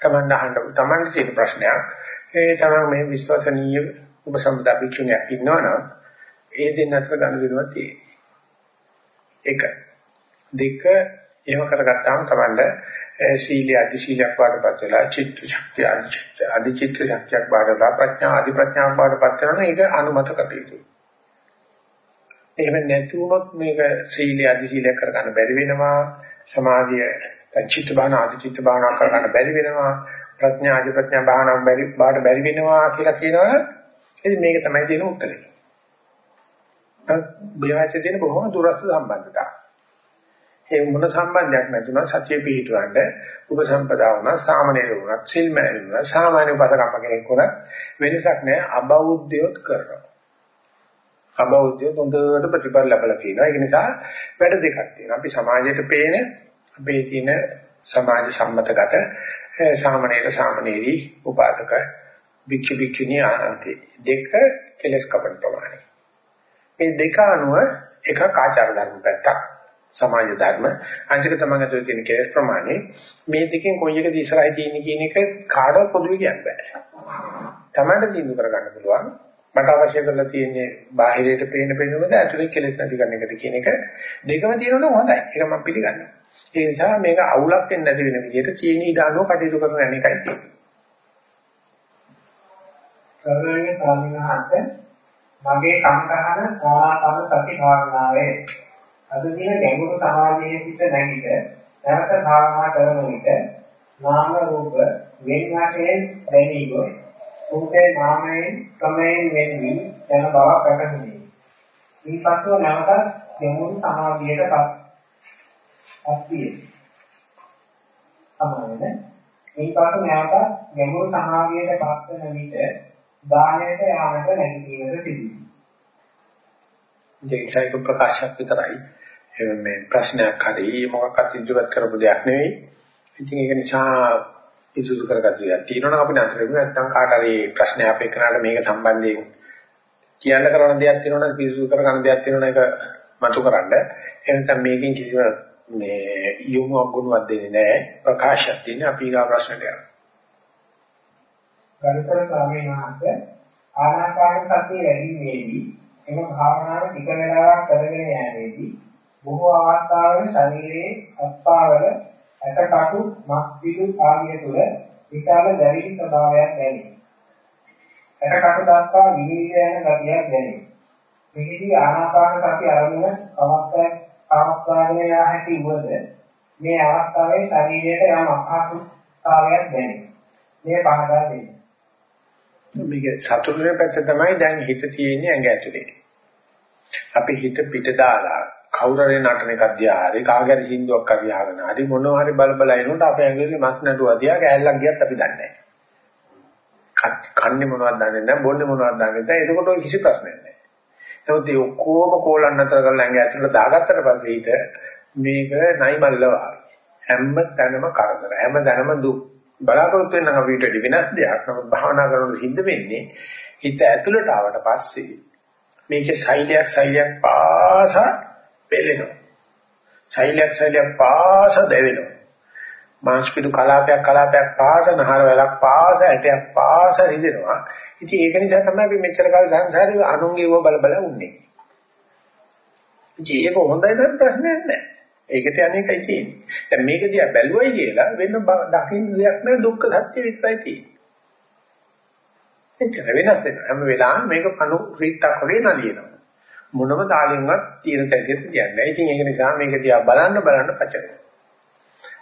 තමන් අහන්න තමන් තියෙන ප්‍රශ්නයක්. ඒ තමයි මේ විශ්වසනීය උපසම්පදා භික්ෂුණියක් ඉන්නවනම් ඒ දෙන්න අතර ගන්න දෙනවා තියෙන්නේ. එක. දෙක එහෙම කරගත්තාම තමන්ට සීලිය අධි සීලයක් වඩපත් වෙලා චිත්ත ශක්තිය අධි චිත්ත ශක්තියක් වඩලා ප්‍රඥා අධි ප්‍රඥාවක් වඩපත් වෙනවා ඒක අනුමත කටයුතුයි. එහෙම නැතුනොත් මේක සීලිය අධි සීලයක් කරගන්න බැරි වෙනවා සමාධිය චිත්ත භාන අධි චිත්ත භාන කරගන්න බැරි වෙනවා ප්‍රඥා අධි ප්‍රඥා භාන බැරි බාට බැරි වෙනවා කියලා කියනවා ඉතින් මේක තමයි තියෙන උත්තරේ. බේවාච තියෙන බොහොම දුරස්ත සම්බන්ධතාව. ඒ මොන සම්බන්ධයක් නැතුණා සත්‍ය පිහිටවන්න උපසම්පදා වුණා සාමනීර වුණා සිල්මෑණි වුණා සාමාන්‍ය උපසකම්ම කෙනෙක් වුණා වෙනසක් නැහැ අබෞද්ධයොත් කරනවා. අබෞද්ධයොත් හොඳට ප්‍රතිඵල ලැබලා තියෙනවා. ඒක නිසා වැඩ දෙකක් තියෙනවා. අපි සමාජයට පේන අපේ තියෙන සමාජ සම්මතගත සාමනීර සාමනීරි උපාදක භික්ෂු භික්ෂුණී ආනන්තේ දෙක කෙලස් කපන ප්‍රමාණය. මේ දෙක අනුව එක ආචාර ධර්ම පැත්තක් සමාජ ධර්ම අංශක තමයි අතර තියෙන කෙලස් ප්‍රමාණය මේ දෙකෙන් කොයි එකද ඉස්සරහයි තියෙන්නේ කියන එක කාටවත් පොදුවේ කියන්න බෑ. තමන්ට තීන්දුව කරගන්න පුළුවන්. මට අවශ්‍ය කරලා තියෙන්නේ බාහිරයට පේන පේනවද ඇතුලේ කෙලස් නැති කරන එකද කියන එක දෙකම තියෙනවනම් හොඳයි. ඒක මම පිළිගන්නවා. ඒ නිසා මේක අවුලක් වෙන්නේ නැති වෙන විදිහට චීනී ඉදානෝ කටයුතු කරන යන එකයි තියෙන්නේ. සර්වඥ ස්වාමීන් වහන්සේ මගේ කම්කහන ආනාපාන සති භාවනාවේ අද දින ගැඹුරු සමාධියේ සිට නැගිට නැවත භාවනා කරන විට නාම රූප වෙන වශයෙන් දැනී ගොස් උන්ගේ නාමයෙන් ක්‍රමයෙන් වෙන්නේ යන බවක් ප්‍රකටයි. මේ පස්ව නැවත ගැඹුරු සමාධියට පත්විය. සමානද මේ පස්ව නැවත ගැඹුරු සමාධියට පත් වෙන විට දානයට යාමට නැගීමද සිදුවේ. ඒක ප්‍රකාශයක් විතරයි. මේ ප්‍රශ්නයක් හරි මොකක්වත් ඉදිරිපත් කරපු දෙයක් නෙවෙයි. ඉතින් ඒක නිසා ඉදිරි කරගත්තු දෙයක් තියෙනවා අපිට අන්තරේ නැත්නම් කාට හරි ප්‍රශ්නයක් අපේ කරාට මේක සම්බන්ධයෙන් කියන්න කරන දෙයක් තියෙනවා නම් පිසු කරගන්න දෙයක් තියෙනවා ඒක මතු කරන්න. එහෙනම් මේකෙන් කිසිම මේ යොමුක් ගුණයක් දෙන්නේ නැහැ. ප්‍රකාශයක් තියෙන අපි ඊගා ප්‍රශ්නට යනවා. ගරුතර ස්වාමීන් වහන්සේ ආනාපාන සතිය වැඩිමේදී එම භාවනාව ටික වේලාවක් කරගෙන යෑමේදී බොහෝ අවස්ථාවල ශරීරයේ අත්පාවල ඇටකටු මස් පිටු ආදිය තුළ විශාල දැවි ස්වභාවයක් දැනේ. ඇටකටු දක්වා විවිධ යන ගතියක් දැනේ. මෙහිදී ආනාපාන සති අරමුණ අවස්ථාවක් අවස්ථාවේ යා හැකි වුවද මේ අවස්ථාවේ ශරීරයට යම් අපහසුතාවයක් දැනේ. මේ පහදා දෙන්න. මේක සතුටේ පැත්ත තමයි දැන් හිත තියෙන්නේ ඇඟ ඇතුලේ. අපි හිත පිට දාලා කවුරු හරි නටන එකක් දිහා හරි කාගරි හින්දුවක් හරි අහගෙන හරි මොනවා හරි බල බල එනකොට අපේ ඇඟේ මස් නටුවා දිහා කෑල්ලක් ගියත් අපි දන්නේ නැහැ. කන්නේ මොනවද දන්නේ නැහැ බොන්නේ මොනවද දන්නේ නැහැ. ඒකකොට ඔය කිසි ප්‍රශ්නයක් නැහැ. නමුත් මේ ඔක්කොම කෝලන් අතර කරලා ඇඟ ඇතුළට දාගත්තට පස්සේ හිත මේක නයි මල්ල වාගේ. හැම තැනම කරදර හැම තැනම දුක් බලාපොරොත්තු වෙන අපිට වෙනස් දෙයක්. නමුත් භාවනා කරනකොට සිද්ධ වෙන්නේ හිත ඇතුළට ආවට පස්සේ මේකේ සෛලයක් සෛලයක් පාසා පෙළෙනවා. සෛලයක් සෛලයක් පාසා දැවෙනවා. මාංශපිඩු කලාපයක් කලාපයක් පාසා නහර වැලක් පාසා ඇටයක් පාසා රිදෙනවා. ඉතින් ඒක නිසා තමයි අපි මෙච්චර කාල සංසාරේ අනුන්ගේව බල බල උන්නේ. ඉතින් ඒක හොඳයි නම් ප්‍රශ්නයක් නැහැ. ඒකට අනේකයි තියෙන්නේ. දැන් මේක දිහා බැලුවයි කියලා වෙන දකින්න දෙයක් නැහැ දුක්ඛ සත්‍ය විතරයි තියෙන්නේ. එච්චර වෙනස් වෙනවා. හැම වෙලාවෙම මේක කණු රීත්තක් වගේ නලියනවා. මොනම තාලෙන්වත් තියෙන තැනකට කියන්නේ. ඉතින් ඒක නිසා මේක දිහා බලන්න බලන්න පචරනවා.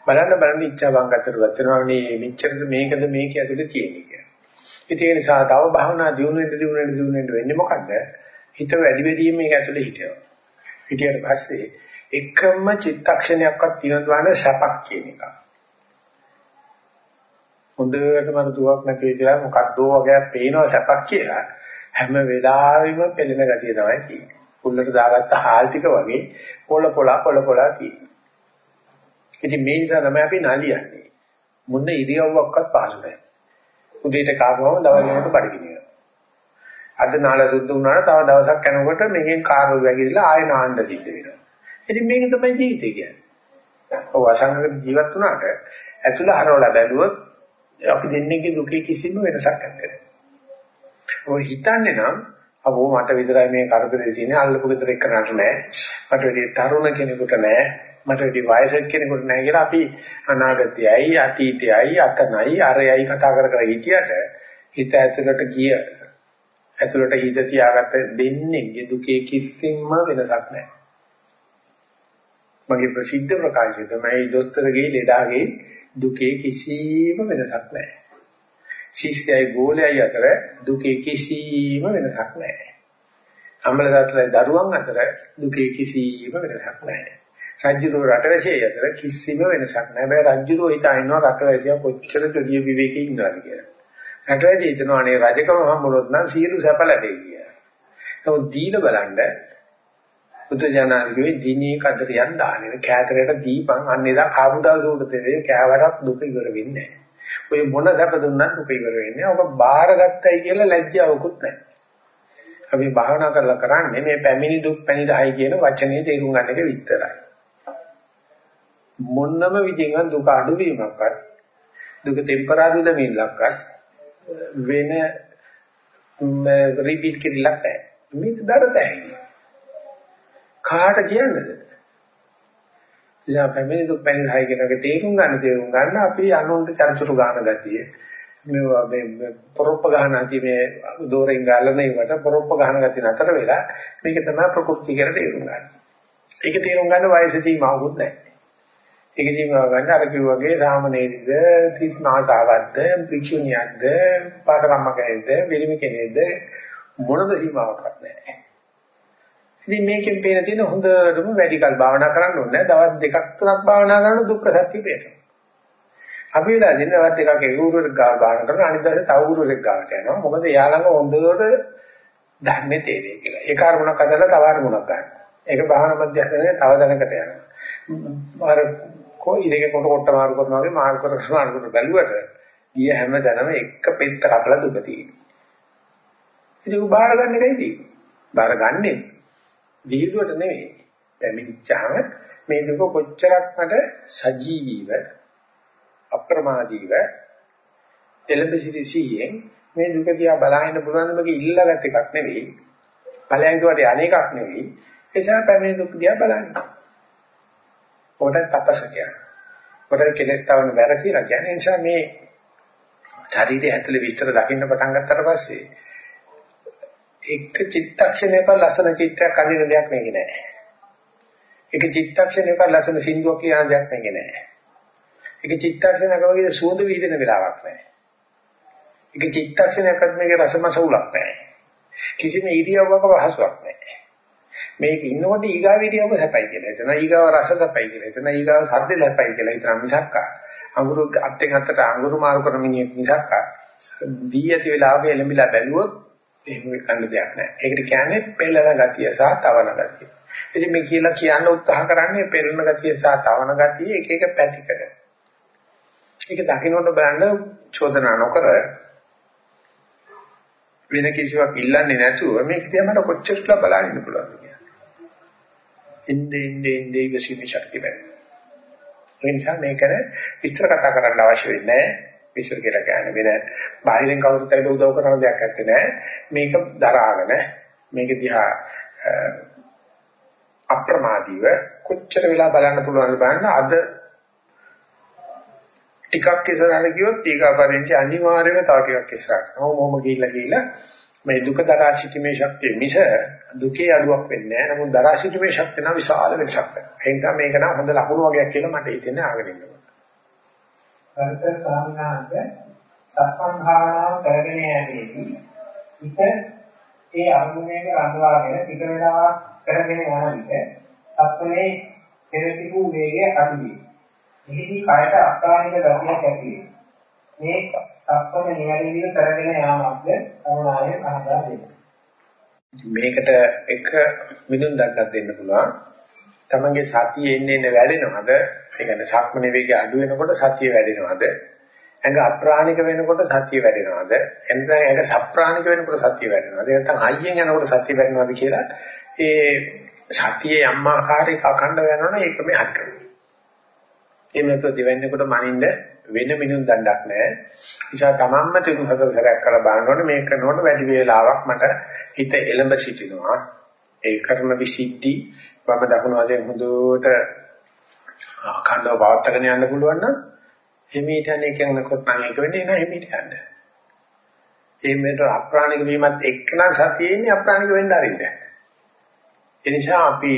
බලන්න බලන්න ඉච්ඡා වංගතර වචනවා මේ මෙච්චරද මේකද මේක ඇතුලේ තියෙන්නේ කියලා. ඉතින් ඒ නිසා තව භාවනා දියුණු වෙන්න දියුණු වෙන්න දියුණු වෙන්න වෙන්නේ මොකද්ද? හිත වැඩි වැඩියෙන් මේක ඇතුලේ හිටියනවා. හිටියට පස්සේ එකම චිත්තක්ෂණයක්වත් තියනවා නෑ සැපක් කියන එක. හොඳට මර දුවක් නැති වෙලා මොකද්දෝ වගේ පේනවා සැපක් කියලා හැම වෙලාවෙම පෙළෙන ගතිය තමයි තියෙන්නේ. කුල්ලට දාගත්ත හාල් ටික වගේ පොළ පොළ පොළ පොළ තියෙනවා. ඉතින් මේ නිසා තමයි අපි නලියන්නේ. මොන ඉරියව්වක්වත් පහසු නැහැ. උදේට කාපුවම දවල් වෙනකොට බඩගිනිනවා. අද නාල සුද්ධ වුණාට තව දවසක් යනකොට මේකෙන් කාර්ය වැగిරිලා ආයෙ නාන්න සිද්ධ වෙනවා. ඉතින් මේක තමයි ජීවිතය කියන්නේ. ඔව් අසංගත ජීවත් වුණාට ඇතුළ හරවලා බැලුවොත් අපි දෙන්නේගේ දුකේ කිසිම වෙනසක් නැහැ. ඔය හිතන්නේ නම් අවෝ මට විතරයි මේ කරදරේ තියෙන්නේ අල්ලපු ගෙදර එක්ක නට නෑ. මට වැඩි තරුණ කෙනෙකුට නෑ. මට වැඩි වයසක කෙනෙකුට නෑ කියලා අපි අනාගතයයි අතීතයයි අතනයි අරයයි කතා කර කර හිටියට හිත ඇතුළට ගිය ඇතුළට හිත තියාගත්ත දෙන්නේගේ දුකේ කිසිම වෙනසක් නෑ. මගේ ප්‍රසිද්ධ ප්‍රකාශය තමයි දොස්තරගේ ලෙඩාගේ දුකේ කිසිම වෙනසක් නැහැ. ශිෂ්‍යයි ගෝලයයි අතර දුකේ කිසිම වෙනසක් නැහැ. අම්මල තාත්තලා දරුවන් අතර දුකේ කිසිම වෙනසක් නැහැ. රජුරෝ රටවැසියයි අතර කිසිම වෙනසක් නැහැ. හැබැයි රජුරෝ හිතා ඉන්නවා රටවැසියා කොච්චර ජොලිය විවේකී ඉන්නවද කියලා. රටවැසිය හිතනවා අනේ රජකම හම්බුනොත් නම් සියලු සැප ලැබෙයි කියලා. නමුත් දීන බලන්න බුදුජානකගේ දිනේ කදරියන් දාන්නේ කෑතරට දීපන් අන්න එදා කාමුදා දුකට දෙවේ කෑවරක් දුක ඉවර වෙන්නේ නැහැ. ඔය මොන සැප දුන්නත් දුක ඉවර වෙන්නේ නැහැ. ඔබ බාරගත්තයි කියලා ලැජ්ජාවකුත් නැහැ. අපි භාවනා කරලා කරන්නේ මේ පැමිණි දුක් පැනිරහයි කියන වචනේ තේරුම් ගන්න එක විතරයි. මොන්නම විදිහෙන් දුක අඩුවීමක්වත් දුක ටෙම්පරරි දෙමින්ලක්වත් වෙන රිපීට් කිරිලක් නැහැ. මේක දරතයි. කාට කියන්නද? ඉතින් පැමිණි දුක් පැමිණි හයි කියන එක තේරුම් ගන්න තේරුම් ගන්න අපි අනුන්ට චර්චුරු ගන්න ගතිය. මේවා මේ පොරොප්ප ගන්න ඇති මේ දෝරෙන් ගාලන ඒවට පොරොප්ප ගන්න ගතිය නතර වෙලා මේක තමයි ප්‍රകൃති කියලා තේරුම් ගන්න. ඒක තේරුම් ගන්න වයස සීමාවකුත් නැහැ. ඒක ජීවව ගන්න අර කිව්වාගේ රාමනේරිද තීස්නාසාවද්ද භික්ෂුණියක්ද පාසකම්ම කෙනෙක්ද වෙලිම කෙනෙක්ද මොනද සීමාවක්වත් නැහැ. ඉතින් මේකෙන් පේන තියෙන හොඳටම වැඩි කල් භාවනා කරන්න ඕනේ දවස් දෙකක් තුනක් භාවනා කරන දුක්ඛ සත්‍ය පේනවා. අපි වෙලා දින දවස් දෙකක් ඒ ගුරුවරයෙක් ගාව භාවනා කරන අනිත් දවසේ තව ගුරුවරයෙක් ගාවට යනවා. මොකද එයා ළඟ හොඳට ධර්මයේ තේරෙයි කියලා. ඒ කාර්මුණක් අදලා තව අරමුණක් ගන්න. ඒක භාවනා මධ්‍යස්ථානයේ තව දැනකට යනවා. අර කොයි දෙක කොට කොට මාරු කරනවා වගේ මාරු කර කර මාරු කර බැලුවට ගිය හැම තැනම එක පෙත්ත කපලා දුක තියෙනවා. ඉතින් උ බාර ගන්න එකයි තියෙන්නේ. බාර ගන්නෙ විහිළුවට නෙවෙයි. පැමිණිච්චාම මේ දුක කොච්චරක් මට සජීවීව අප්‍රමාදීව එළඹ සිටි සීයෙන් මේ දුක දිහා බලහින්න පුළුවන් මගේ ඉල්ලගත් එකක් නෙවෙයි. ඵලයන් කියවට අනේකක් නෙවෙයි. ඒ නිසා පැමිණි දුක දිහා බලන්න. ඔකට තපස කියන්නේ. ඔකට කෙලස් තවන වැර කියලා කියන්නේ. ඒ නිසා මේ ශරීරය ඇතුලේ විස්තර දකින්න පටන් ගත්තට පස්සේ එක චිත්තක්ෂණයක ලස්සන චිත්‍රයක් අදින දෙයක් මේකේ නැහැ. එක චිත්තක්ෂණයක ලස්සන සින්දුවක් කියන දෙයක් මේකේ නැහැ. එක චිත්තක්ෂණයක වගේ සුවඳ විහිදෙන වෙලාවක් නැහැ. එක චිත්තක්ෂණයකත් මේකේ රසමසවුලක් නැහැ. කිසිම ඉරියව්වක පහසුවක් නැහැ. මේක ඉන්නකොට ඊගාව ඉරියව්ව හැපයි කියලා. එතන ඊගාව රස සැපයි කියලා. එතන ඊගාව සද්ද හැපයි කියලා. හිතන මිසක්ක අඟුරු අත්ෙන් අතට අඟුරු මාරු කරන මිනිහෙක් මිසක්ක දී ඇති වෙලාවක එළඹිලා බැලුවොත් එහෙම ගන්න දෙයක් නැහැ. ඒකට කියන්නේ පෙළන ගතිය සහ තවන ගතිය. ඉතින් මේ කියලා කියන්න උත්සාහ කරන්නේ පෙළන ගතිය සහ තවන ගතිය එක එක පැතිකඩ. ඒක දකින්නට බලන්න චෝදනා නොකර වෙන කිසිවක් ඉල්ලන්නේ නැතුව මේක දිහා මට කොච්චර කියලා බලන්න ඉන්න පුළුවන්ද කියලා. ඉන්නේ ඉන්නේ ඉන්නේ ඉවසීමේ ශක්තිය බැරි. ඒ නිසා මේකන විස්තර කතා කරන්න අවශ්‍ය වෙන්නේ නැහැ. විස්තර කියලා කියන්නේ වෙන බාහිරින් කවුරුත් ඇවිල්ලා උදව් කරන දෙයක් නැත්තේ නෑ. මේක දරාගෙන මේක දිහා අප්‍රමාදීව කොච්චර වෙලා බලන්න පුළුවන්ද බලන්න අද ටිකක් ඉස්සරහට ගියොත් ඊගාපරින්ට අනිවාර්යයෙන්ම තව ටිකක් ඉස්සරහට. ඕමම ගිහිල්ලා ගිහිල්ලා මේ දුක දරා සිටීමේ ශක්තිය මිස දුකේ අඩුවක් වෙන්නේ නැහැ. නමුත් දරා සිටීමේ ශක්තිය නම් විශාල වෙනසක් වෙනවා. ඒ නිසා මේක නම් හොඳ ලකුණු වගේක් කියලා මට හිතෙන්නේ ආගෙන ඉන්නවා. සර්ත ස්වාමීනාංශ සක්මන් භාවනාව කරගෙන යෑමේදී හිත ඒ අරමුණේක රඳවාගෙන ටික වෙලාවක් කරගෙන යන විට සක්මනේ පෙරතිබු වේගය අඩු වේ. එහිදී කයට අස්ථානික ගතියක් ඇති වේ. මේ සක්මන නිවැරදිව කරගෙන යාමක්ද කරුණාවෙන් අහදා දෙන්න. මේකට එක මිදුම් දක්වක් දෙන්න පුළුවන්. තමන්ගේ සතිය එන්නේ එන්නේ වැඩෙනවද? ඒ කියන්නේ සක්මනේ වේගය අඩු වෙනකොට සතිය වැඩෙනවද? ඇඟ අප්‍රාණික වෙනකොට සතිය වැඩෙනවද? එතන ඇඟ සප්‍රාණික වෙනකොට සතිය වැඩෙනවද? නැත්නම් හයියෙන් යනකොට සතිය වැඩෙනවද කියලා ඒ සතියේ යම් ආකාරයක අඛණ්ඩ වෙනවනේ ඒක මේ හරි කරනවා. එහෙම නැත්නම් දෙවන්නේකොට මනින්න වෙන මිනුම් දණ්ඩක් නැහැ. නිසා තමන්ම තුන් හතර සැරයක් කරලා බලනකොට මේක කරනකොට වැඩි වේලාවක් මට හිත එළඹ සිටිනවා. ඒ කරන විසිද්ධි වම දකුණු වශයෙන් හොඳට අඛණ්ඩව පවත්වාගෙන යන්න පුළුවන් නම් හිමීට යන්නේ කියනකොට නම් ඒක වෙන්නේ නැහැ හිමීට යන්න. ඒ මෙතන අප්‍රාණික වීමත් එක්කනම් සතියෙන්නේ අප්‍රාණික වෙන්න ආරින්නේ. ඒ නිසා අපි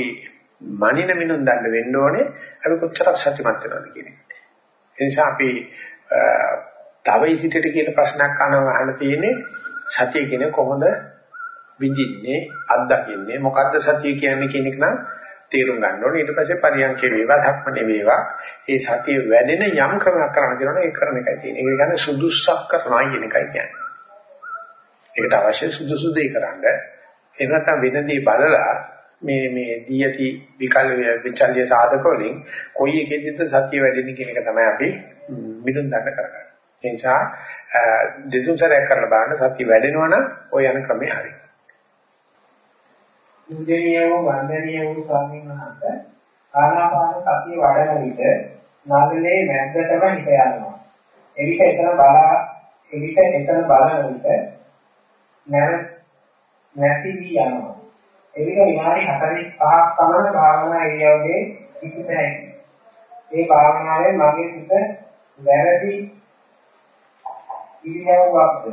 මනින මිනුම් දන්න වෙන්න ඕනේ අපි කොච්චරක් සත්‍යමත් වෙනවද කියන එක. ඒ නිසා අපි තව ඉදිරියට කියන ප්‍රශ්නයක් අහනවා අහන්න තියෙන්නේ සතිය කියන්නේ කොහොමද විඳින්නේ අත්දකින්නේ මොකද්ද සතිය කියන්නේ කියන එක නම් තේරුම් ගන්න ඕනේ. ඊට පස්සේ පරියන්කේ වේවා ධක්මනේ වේවා. ඒ සතිය වැඩෙන යම් ක්‍රමයක් කරන්න තියෙනවා ඒක කරන එකයි තියෙන්නේ. ඒක කියන්නේ සුදුසුසක් කරනවා කියන එකයි කියන්නේ. ඒකට අවශ්‍ය සුදුසු දේ කරන්න. එහෙම නැත්නම් වෙනදී බලලා මේ මේ දීයති විකල් විචල්්‍ය සාධක වලින් කොයි එකෙදිද සතිය වැඩෙන්නේ කියන එක තමයි අපි මිදුම් දන්න කරගන්නේ. ඒ නිසා දෙතුන් සැරයක් කරලා බලන්න සතිය වැඩෙනවා නම් ඔය යන ක්‍රමේ හරියි පූජනීය වූ වන්දනීය වූ ස්වාමීන් වහන්සේ ආනාපාන සතිය වඩන විට නගලේ මැද්දටම හිත යනවා. එවිට එතන බලා එවිට එතන බලන විට නැර නැති වී යනවා. එවිට විනාඩි 45ක් පමණ භාවනා ඉරියව්වේ සිටිත හැකියි. මේ භාවනාවෙන් මගේ සිත වැරදි ඉරියව්වක්ද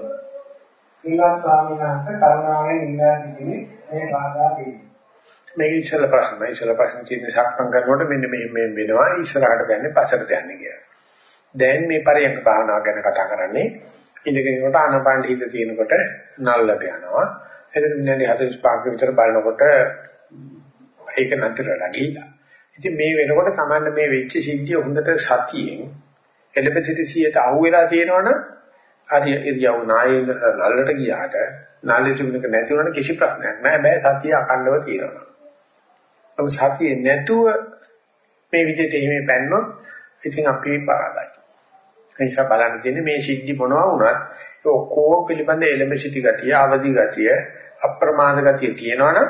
ඊළඟ ස්වාමීන් වහන්සේ කරුණාවෙන් ඉල්ලා සිටිනේ මේ බාධා දෙන්නේ. මේක ඉස්සල ප්‍රශ්න ඉස්සල ප්‍රශ්න කියන්නේ සක්මන් කරනකොට මෙන්න මේ මේ වෙනවා ඉස්සරහට යන්නේ පස්සට යන්නේ කියලා. දැන් මේ පරියන්ක භාවනාව ගැන කතා කරන්නේ ඉඳගෙන ඉන්නකොට ආනපාන හිත තියෙනකොට නල්ලට යනවා. එතන විනාඩි 45ක විතර බලනකොට ඒක නැතරලා ගිහිලා. ඉතින් මේ වෙනකොට Tamanne මේ වෙච්ච සිද්ධිය හොඳට සතියෙන් එලෙපසිටි 100ට අහුවෙලා තියෙනවනම් හරි ඉරියව් නායේ නල්ලට ගියාට නල්ලේ තිබුණක නැති වුණාට කිසි ප්‍රශ්නයක් නැහැ. හැබැයි සතිය අකණ්ඩව තියෙනවා. ඔබ සතිය නැතුව මේ විදිහට එහෙම බැන්නොත් ඉතින් අපි පරාදයි. ඒ නිසා බලන්න තියෙන්නේ මේ සිද්ධි මොනවා වුණත් ඒ ඔක්කොම පිළිබඳ එළඹ සිටි ගතිය, අවදි ගතිය, අප්‍රමාද ගතිය තියෙනවනම්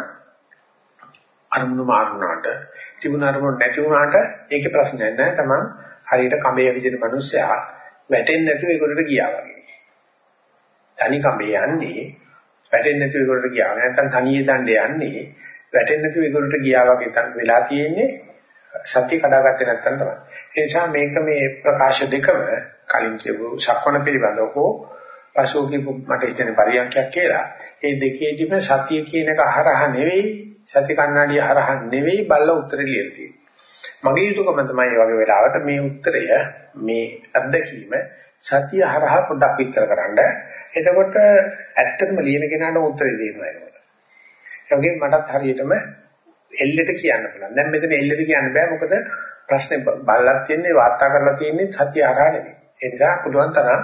අරමුණු මාරුණාට, තිබුණ අරමුණු නැති වුණාට ඒකේ ප්‍රශ්නයක් නැහැ. Taman හරියට කඹේ විදිහට මිනිස්සයා වැටෙන්නේ නැතුව ඒකට ගියා වගේ. තනි කඹේ යන්නේ වැටෙන්නේ නැතුව ඒකට ගියා. නැත්නම් තනියේ දණ්ඩේ යන්නේ වැටෙන්නේ නැතුව ඒකට ගියා වගේ තන වෙලා තියෙන්නේ සත්‍ය කඩාගත්තේ නැත්නම් තමයි. ඒ නිසා මේක මේ ප්‍රකාශ දෙකම කලින් කියපු ශක්වණ පිළිබඳව හෝ පසු කියපු මට හිතෙන පරියන්ඛයක් කියලා. මේ දෙකේදීම සතිය කියන එක හරහා නෙවෙයි සති කන්නාඩිය හරහා නෙවෙයි බල්ල උත්තරේ ලියලා තියෙන්නේ. මගේ යුතුයකම තමයි මේ වගේ වෙලාවට මේ උත්තරය මේ අත්දැකීම සතිය හරහා පොඩ්ඩක් විස්තර කරන්න. එතකොට ඇත්තටම ලියන කෙනාට උත්තරේ දෙනවා ඒකට. ඒ වගේම මටත් හරියටම එල්ලෙට කියන්න පුළුවන්. දැන් මෙතන එල්ලෙට කියන්න බෑ මොකද ප්‍රශ්නේ බලලා තියෙන්නේ වාර්තා කරලා තියෙන්නේ සතිය හරහා නෙවෙයි. ඒ නිසා පුළුවන් තරම්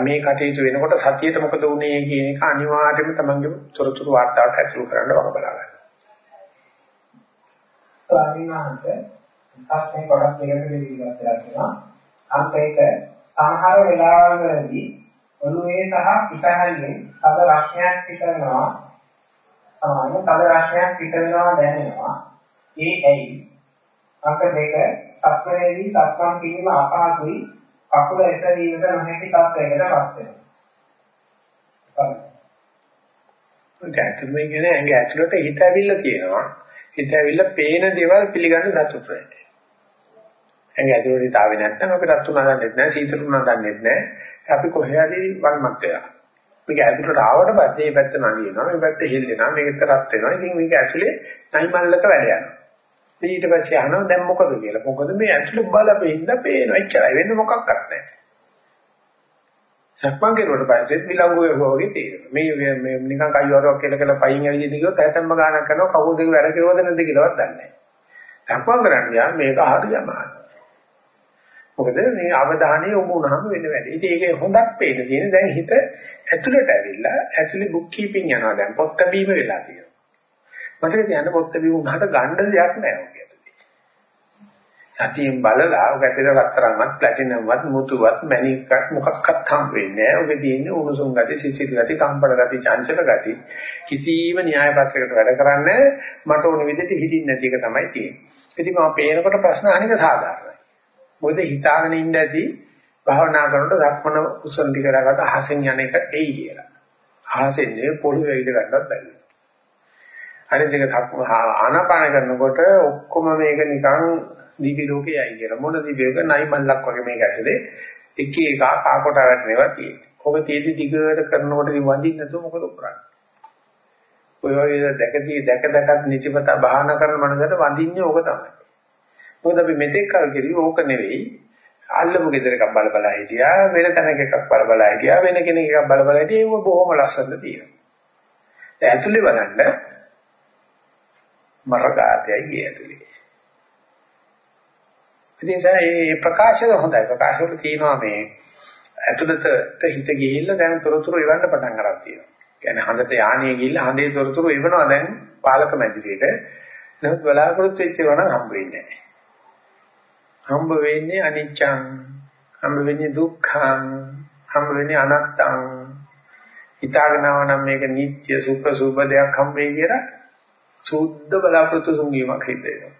මේ කටයුතු වෙනකොට සතියට මොකද වුනේ කියන එක අනිවාර්යයෙන්ම තමන්ගේ තොරතුරු වාර්තාවට ඇතුළු කරන්න වග බලා ගන්න. ස්වාමීන් වහන්සේ සත්‍ය කොටස් දෙකකට විභාග කරලා තියෙනවා. අංක 1 සමහර වෙලාවලදී ඔළුවේ සහ පිටහල්ලෙන් තද රශ්මියක් පිටවෙනවා. සමාන තද රශ්මියක් පිටවෙනවා දැනෙනවා. ඒ ඇයි? අංක දෙක සක්මනේදී සක්මන් කිරීම අපහසුයි. කකුල එසවීමට නොහැකි තත්ත්වයකට පත් වෙනවා. දැන් මේ කියන්නේ ඇඟ ඇතුළට හිත ඇවිල්ලා තියෙනවා. හිත ඇවිල්ලා පේන දේවල් පිළිගන්න සතුටු වෙන්නේ. ඇඟ ඇතුළට හිත ආවේ නැත්නම් අපිට රත් උනා දන්නෙත් නැහැ, සීතල උනා දන්නෙත් නැහැ. අපි කොහේ හරි වල්මත් වෙනවා. මේක ඇතුළට ආවට පස්සේ මේ පැත්ත නලියනවා, මේ පැත්ත හෙල්ලෙනවා, මේකට රත් වෙනවා. ඉතින් මේක ඇතුලේ නයි මල්ලක වැඩ යනවා. ඊට පස්සේ අහනවා දැන් මොකද කියලා. මොකද මේ ඇතුළේ බලපෙන්න පේනවා. එච්චරයි වෙන්නේ මොකක්වත් නැහැ. සක්මන් කරුවට පස්සේ විලංගුවේ වගේ තියෙනවා. මේ මේ නිකන් කයිවරක් කියලා කියලා පයින් ඇවිදින්න ගියොත් හැතැම්ම ගානක් කරනවා කවුද දෙක වැඩ කෙරුවද නැද්ද කියලාවත් දන්නේ නැහැ. සක්මන් කරන්නේ මේක හරි යමාන. මොකද මේ අවධානය යොමු වුණාම වෙන වැඩේ. ඉතින් ඒකේ හොඳක් පේන තියෙන දැන් හිත ඇතුළට ඇවිල්ලා ඇතුළේ බුක් කීපින් යනවා දැන් පොත් බැීම වෙලා තියෙනවා. මතක තියාගන්න පොත් බැීම උනහට ගන්න දෙයක් නැහැ ඔක ඇතුලේ. සතියෙන් බලලා ඔක ඇතුලේ රත්තරන්වත් ප්ලැටිනම්වත් මුතුවත් මැණික්වත් මොකක්වත් හම් වෙන්නේ නැහැ. ඔක තියෙන්නේ උණුසුම් ගති, සිසිල් ගති, කම්පන ගති, චංචල ගති. කිසිම න්‍යාය පත්‍රයකට වැඩ කරන්නේ මට ඕන විදිහට හිතින් නැති එක තමයි තියෙන්නේ. ඉතින් මම පේනකොට ප්‍රශ්න අහන එක සාධාරණයි. මොකද හිතාගෙන ඉන්න ඇති භාවනා කරනකොට ධක්මන කුසල ටික කරගත්ත අහසෙන් යන එක එයි කියලා. අහසෙන් නේ පොළොවේ ඉඳ ගන්නත් බැහැ. අනිත් එක ආනාපාන කරනකොට ඔක්කොම මේක නිකන් දිවි ලෝකයයි කියලා. මොන දිවියක නයි මල්ලක් වගේ මේක ඇතුලේ එක එක කාකොට වැටෙනවා තියෙන්නේ. ඔබ තීදි දිගට කරනකොට වඳින්න නැතුව මොකද කරන්නේ? ඔය වගේ දැකදී දැක දැකත් නිතිපත භාවනා කරන මනසට වඳින්නේ ඕක තමයි. මොකද අපි මෙතෙක් කල් කිව්වේ ඕක නෙවෙයි. අල්ලමු ගෙදර එකක් බල බල හිටියා වෙන තැනක එකක් බල බල හිටියා වෙන කෙනෙක් එකක් බල බල හිටියා ඒව බොහොම ලස්සනද තියෙනවා. දැන් ඇතුලේ බලන්න මරගාතයයි ගිය ඇතුලේ. ඉතින් ඒ ප්‍රකාශය හොඳයි. ප්‍රකාශ වල තියෙනවා මේ ඇතුළතට හිත ගිහිල්ලා දැන් තොරතුරු ඉවන්න පටන් ගන්න තියෙනවා. කියන්නේ හඳට යානිය ගිහිල්ලා හඳේ තොරතුරු ඉවනවා දැන් පාලක මැදිරියට. නමුත් බලාපොරොත්තු වෙච්ච ඒවා නම් හම්බ වෙන්නේ නැහැ. හම්බ වෙන්නේ අනිච්චං හම්බ වෙන්නේ දුක්ඛං හම්බ වෙන්නේ අනත්තං. හිතාගෙනව නම් මේක නිට්ටය සුඛ සුබ දෙයක් හම්බෙයි කියලා සුද්ධ බලාපොරොත්තු සුන්වීමක් සිද්ධ වෙනවා.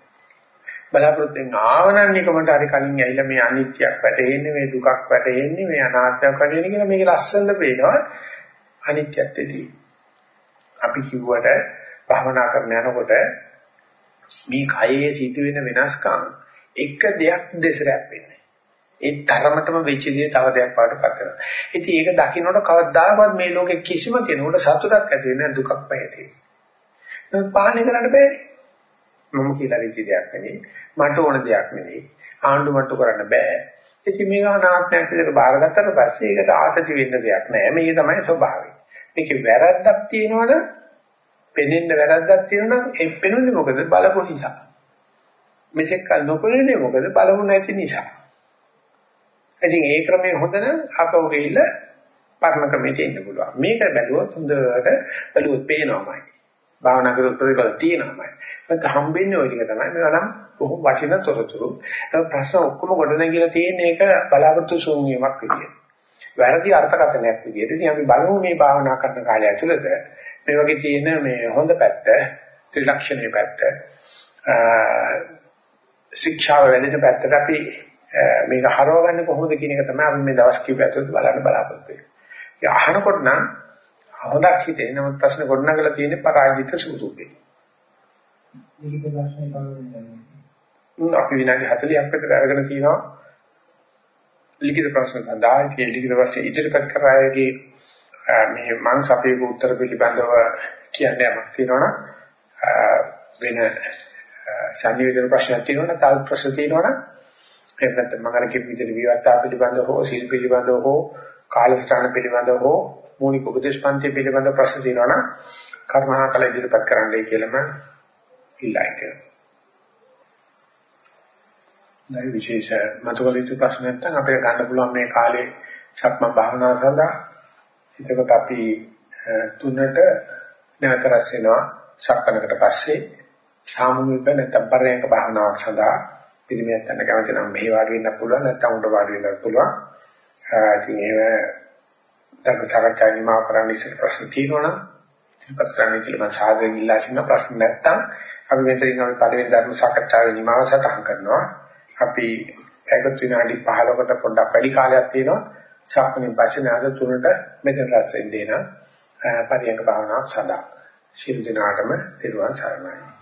බලාපොරොත්තුෙන් ආවනන්නිකමට හරි කලින් ඇවිල්ලා මේ අනිත්‍යයක් වැටෙන්නේ මේ දුකක් වැටෙන්නේ මේ අනාත්මයක් වැටෙන්නේ කියලා මේක ලස්සනට පේනවා අනිත්‍යත්වයේදී අපි කිව්වට භවනා කරන යනකොට මේ කයේ සිදුවෙන වෙනස්කම් එක දෙයක් දෙසරයක් වෙන්නේ. ඒ තරමටම වෙච්ච දේ තව දෙයක් වඩපත් වෙනවා. ඉතින් ඒක දකින්නකොට කවදාකවත් මේ ලෝකේ කිසිම කෙනෙකුට සතුටක් ඇති වෙන්නේ දුකක් පැහැති. නමුත් පාලනය කරන්න බෑනේ. මම කියලා වෙච්ච දෙයක් නෙවෙයි. මට ඕන දෙයක් නෙවෙයි. ආණ්ඩු මට්ටු කරන්න බෑ. ඉතින් මේක අනාත්මයක් විදිහට බාරගත්තට පස්සේ ඒකට ආතති වෙන්න දෙයක් නෑ. මේක තමයි ස්වභාවය. මේකේ වැරද්දක් තියෙනවනම් පෙනෙන්න වැරද්දක් තියෙනවනම් ඒ පෙනුනේ මොකද බලපො නිසා. මෙතෙක් කල නොකරන්නේ මොකද බලමු නැති නිසා. ඉතින් ඒ ක්‍රමය හොඳ නම් අපව ගිහිල්ලා පරණ ක්‍රමයට එන්න පුළුවන්. මේක බැලුවොත් හොඳට බැලුවොත් පේනවාමයි. භාවනා කරලා ප්‍රතිඵල තියෙනවාමයි. ඒක හම්බෙන්නේ ওই ටික තමයි. මේක නම් බොහොම වටින තොරතුරු. ප්‍රශ්න ඔක්කොම ගොඩනැගිලා තියෙන එක බලාපොරොත්තු ශූන්‍යමක් විදියට. වැරදි අර්ථකථනයක් විදියට. ඉතින් අපි බලමු මේ භාවනා කරන කාලය ඇතුළත මේ වගේ තියෙන මේ හොඳ පැත්ත, ත්‍රිලක්ෂණීය පැත්ත, ශික්ෂාව වැඩෙන පැත්තට අපි මේක හරවගන්නේ කොහොමද කියන එක තමයි අපි මේ දවස් කිහිපය ඇතුළත බලන්න බලාපොරොත්තු වෙන්නේ. ඒ අහනකොට නම් හොඳක් හිතේ නමුත් ප්‍රශ්න ගොඩනගලා තියෙන්නේ පරාජිත ස්වරූපේ. ලිඛිත ප්‍රශ්න බලන්න. අපි විනාඩි 40ක් විතර අරගෙන තිනවා. ලිඛිත ප්‍රශ්න සඳහා ඒ ලිඛිත ප්‍රශ්න ඉදිරිපත් කරායේදී මේ මං සපේක උත්තර පිළිබඳව කියන්නේ යමක් තියෙනවනම් වෙන සංයෝජන ප්‍රශ්නයක් තියෙනවනම් තව ප්‍රශ්න තියෙනවනම් එහෙම නැත්නම් මම අර කිව්ව විදිහට විවස්ථා පිළිබඳව හෝ සීල් පිළිබඳව හෝ කාලස්ථාන පිළිබඳව හෝ මූලික උපදේශ පන්ති පිළිබඳව ප්‍රශ්න තියෙනවනම් කරුණාකර ඉදිරිපත් කරන්නයි කියලා මම ඉල්ලයි කරනවා. නැයි විශේෂ මතකලිත ප්‍රශ්න නැත්නම් අපිට ගන්න පුළුවන් මේ කාලේ සක්ම භාවනාව සඳහා. එතකොට අපි තුනට නැවත රැස් වෙනවා සක්කනකට පස්සේ. සාමූහික නැත්නම් පරයන්ක භාවනාවක් සඳහා පිළිමයක් ගන්න කැමති නම් මෙහි වාඩි වෙන්න පුළුවන් නැත්නම් උඩ වාඩි වෙන්න පුළුවන් ඉතින් ඒව ධර්ම සාකච්ඡා නිමා කරන්න ඉස්සර ප්‍රශ්න තියෙනවනම් ඉතිපත් කරන්න කියලා මම සාදරයෙන් ඉල්ලා සිටින ප්‍රශ්න නැත්තම් අපි මෙතනින් අපි පළවෙනි ධර්ම සාකච්ඡාවේ නිමාව සටහන් කරනවා. අපි ඒකත් විනාඩි 15කට පොඩ්ඩක් වැඩි කාලයක් තියෙනවා. ශාපණින් පස්සේ නාද තුනට මෙතන රැස් වෙන්න දෙන පරියංග භාවනාවක් සදා. ශිරු දිනාටම තිරුවන් සරණයි.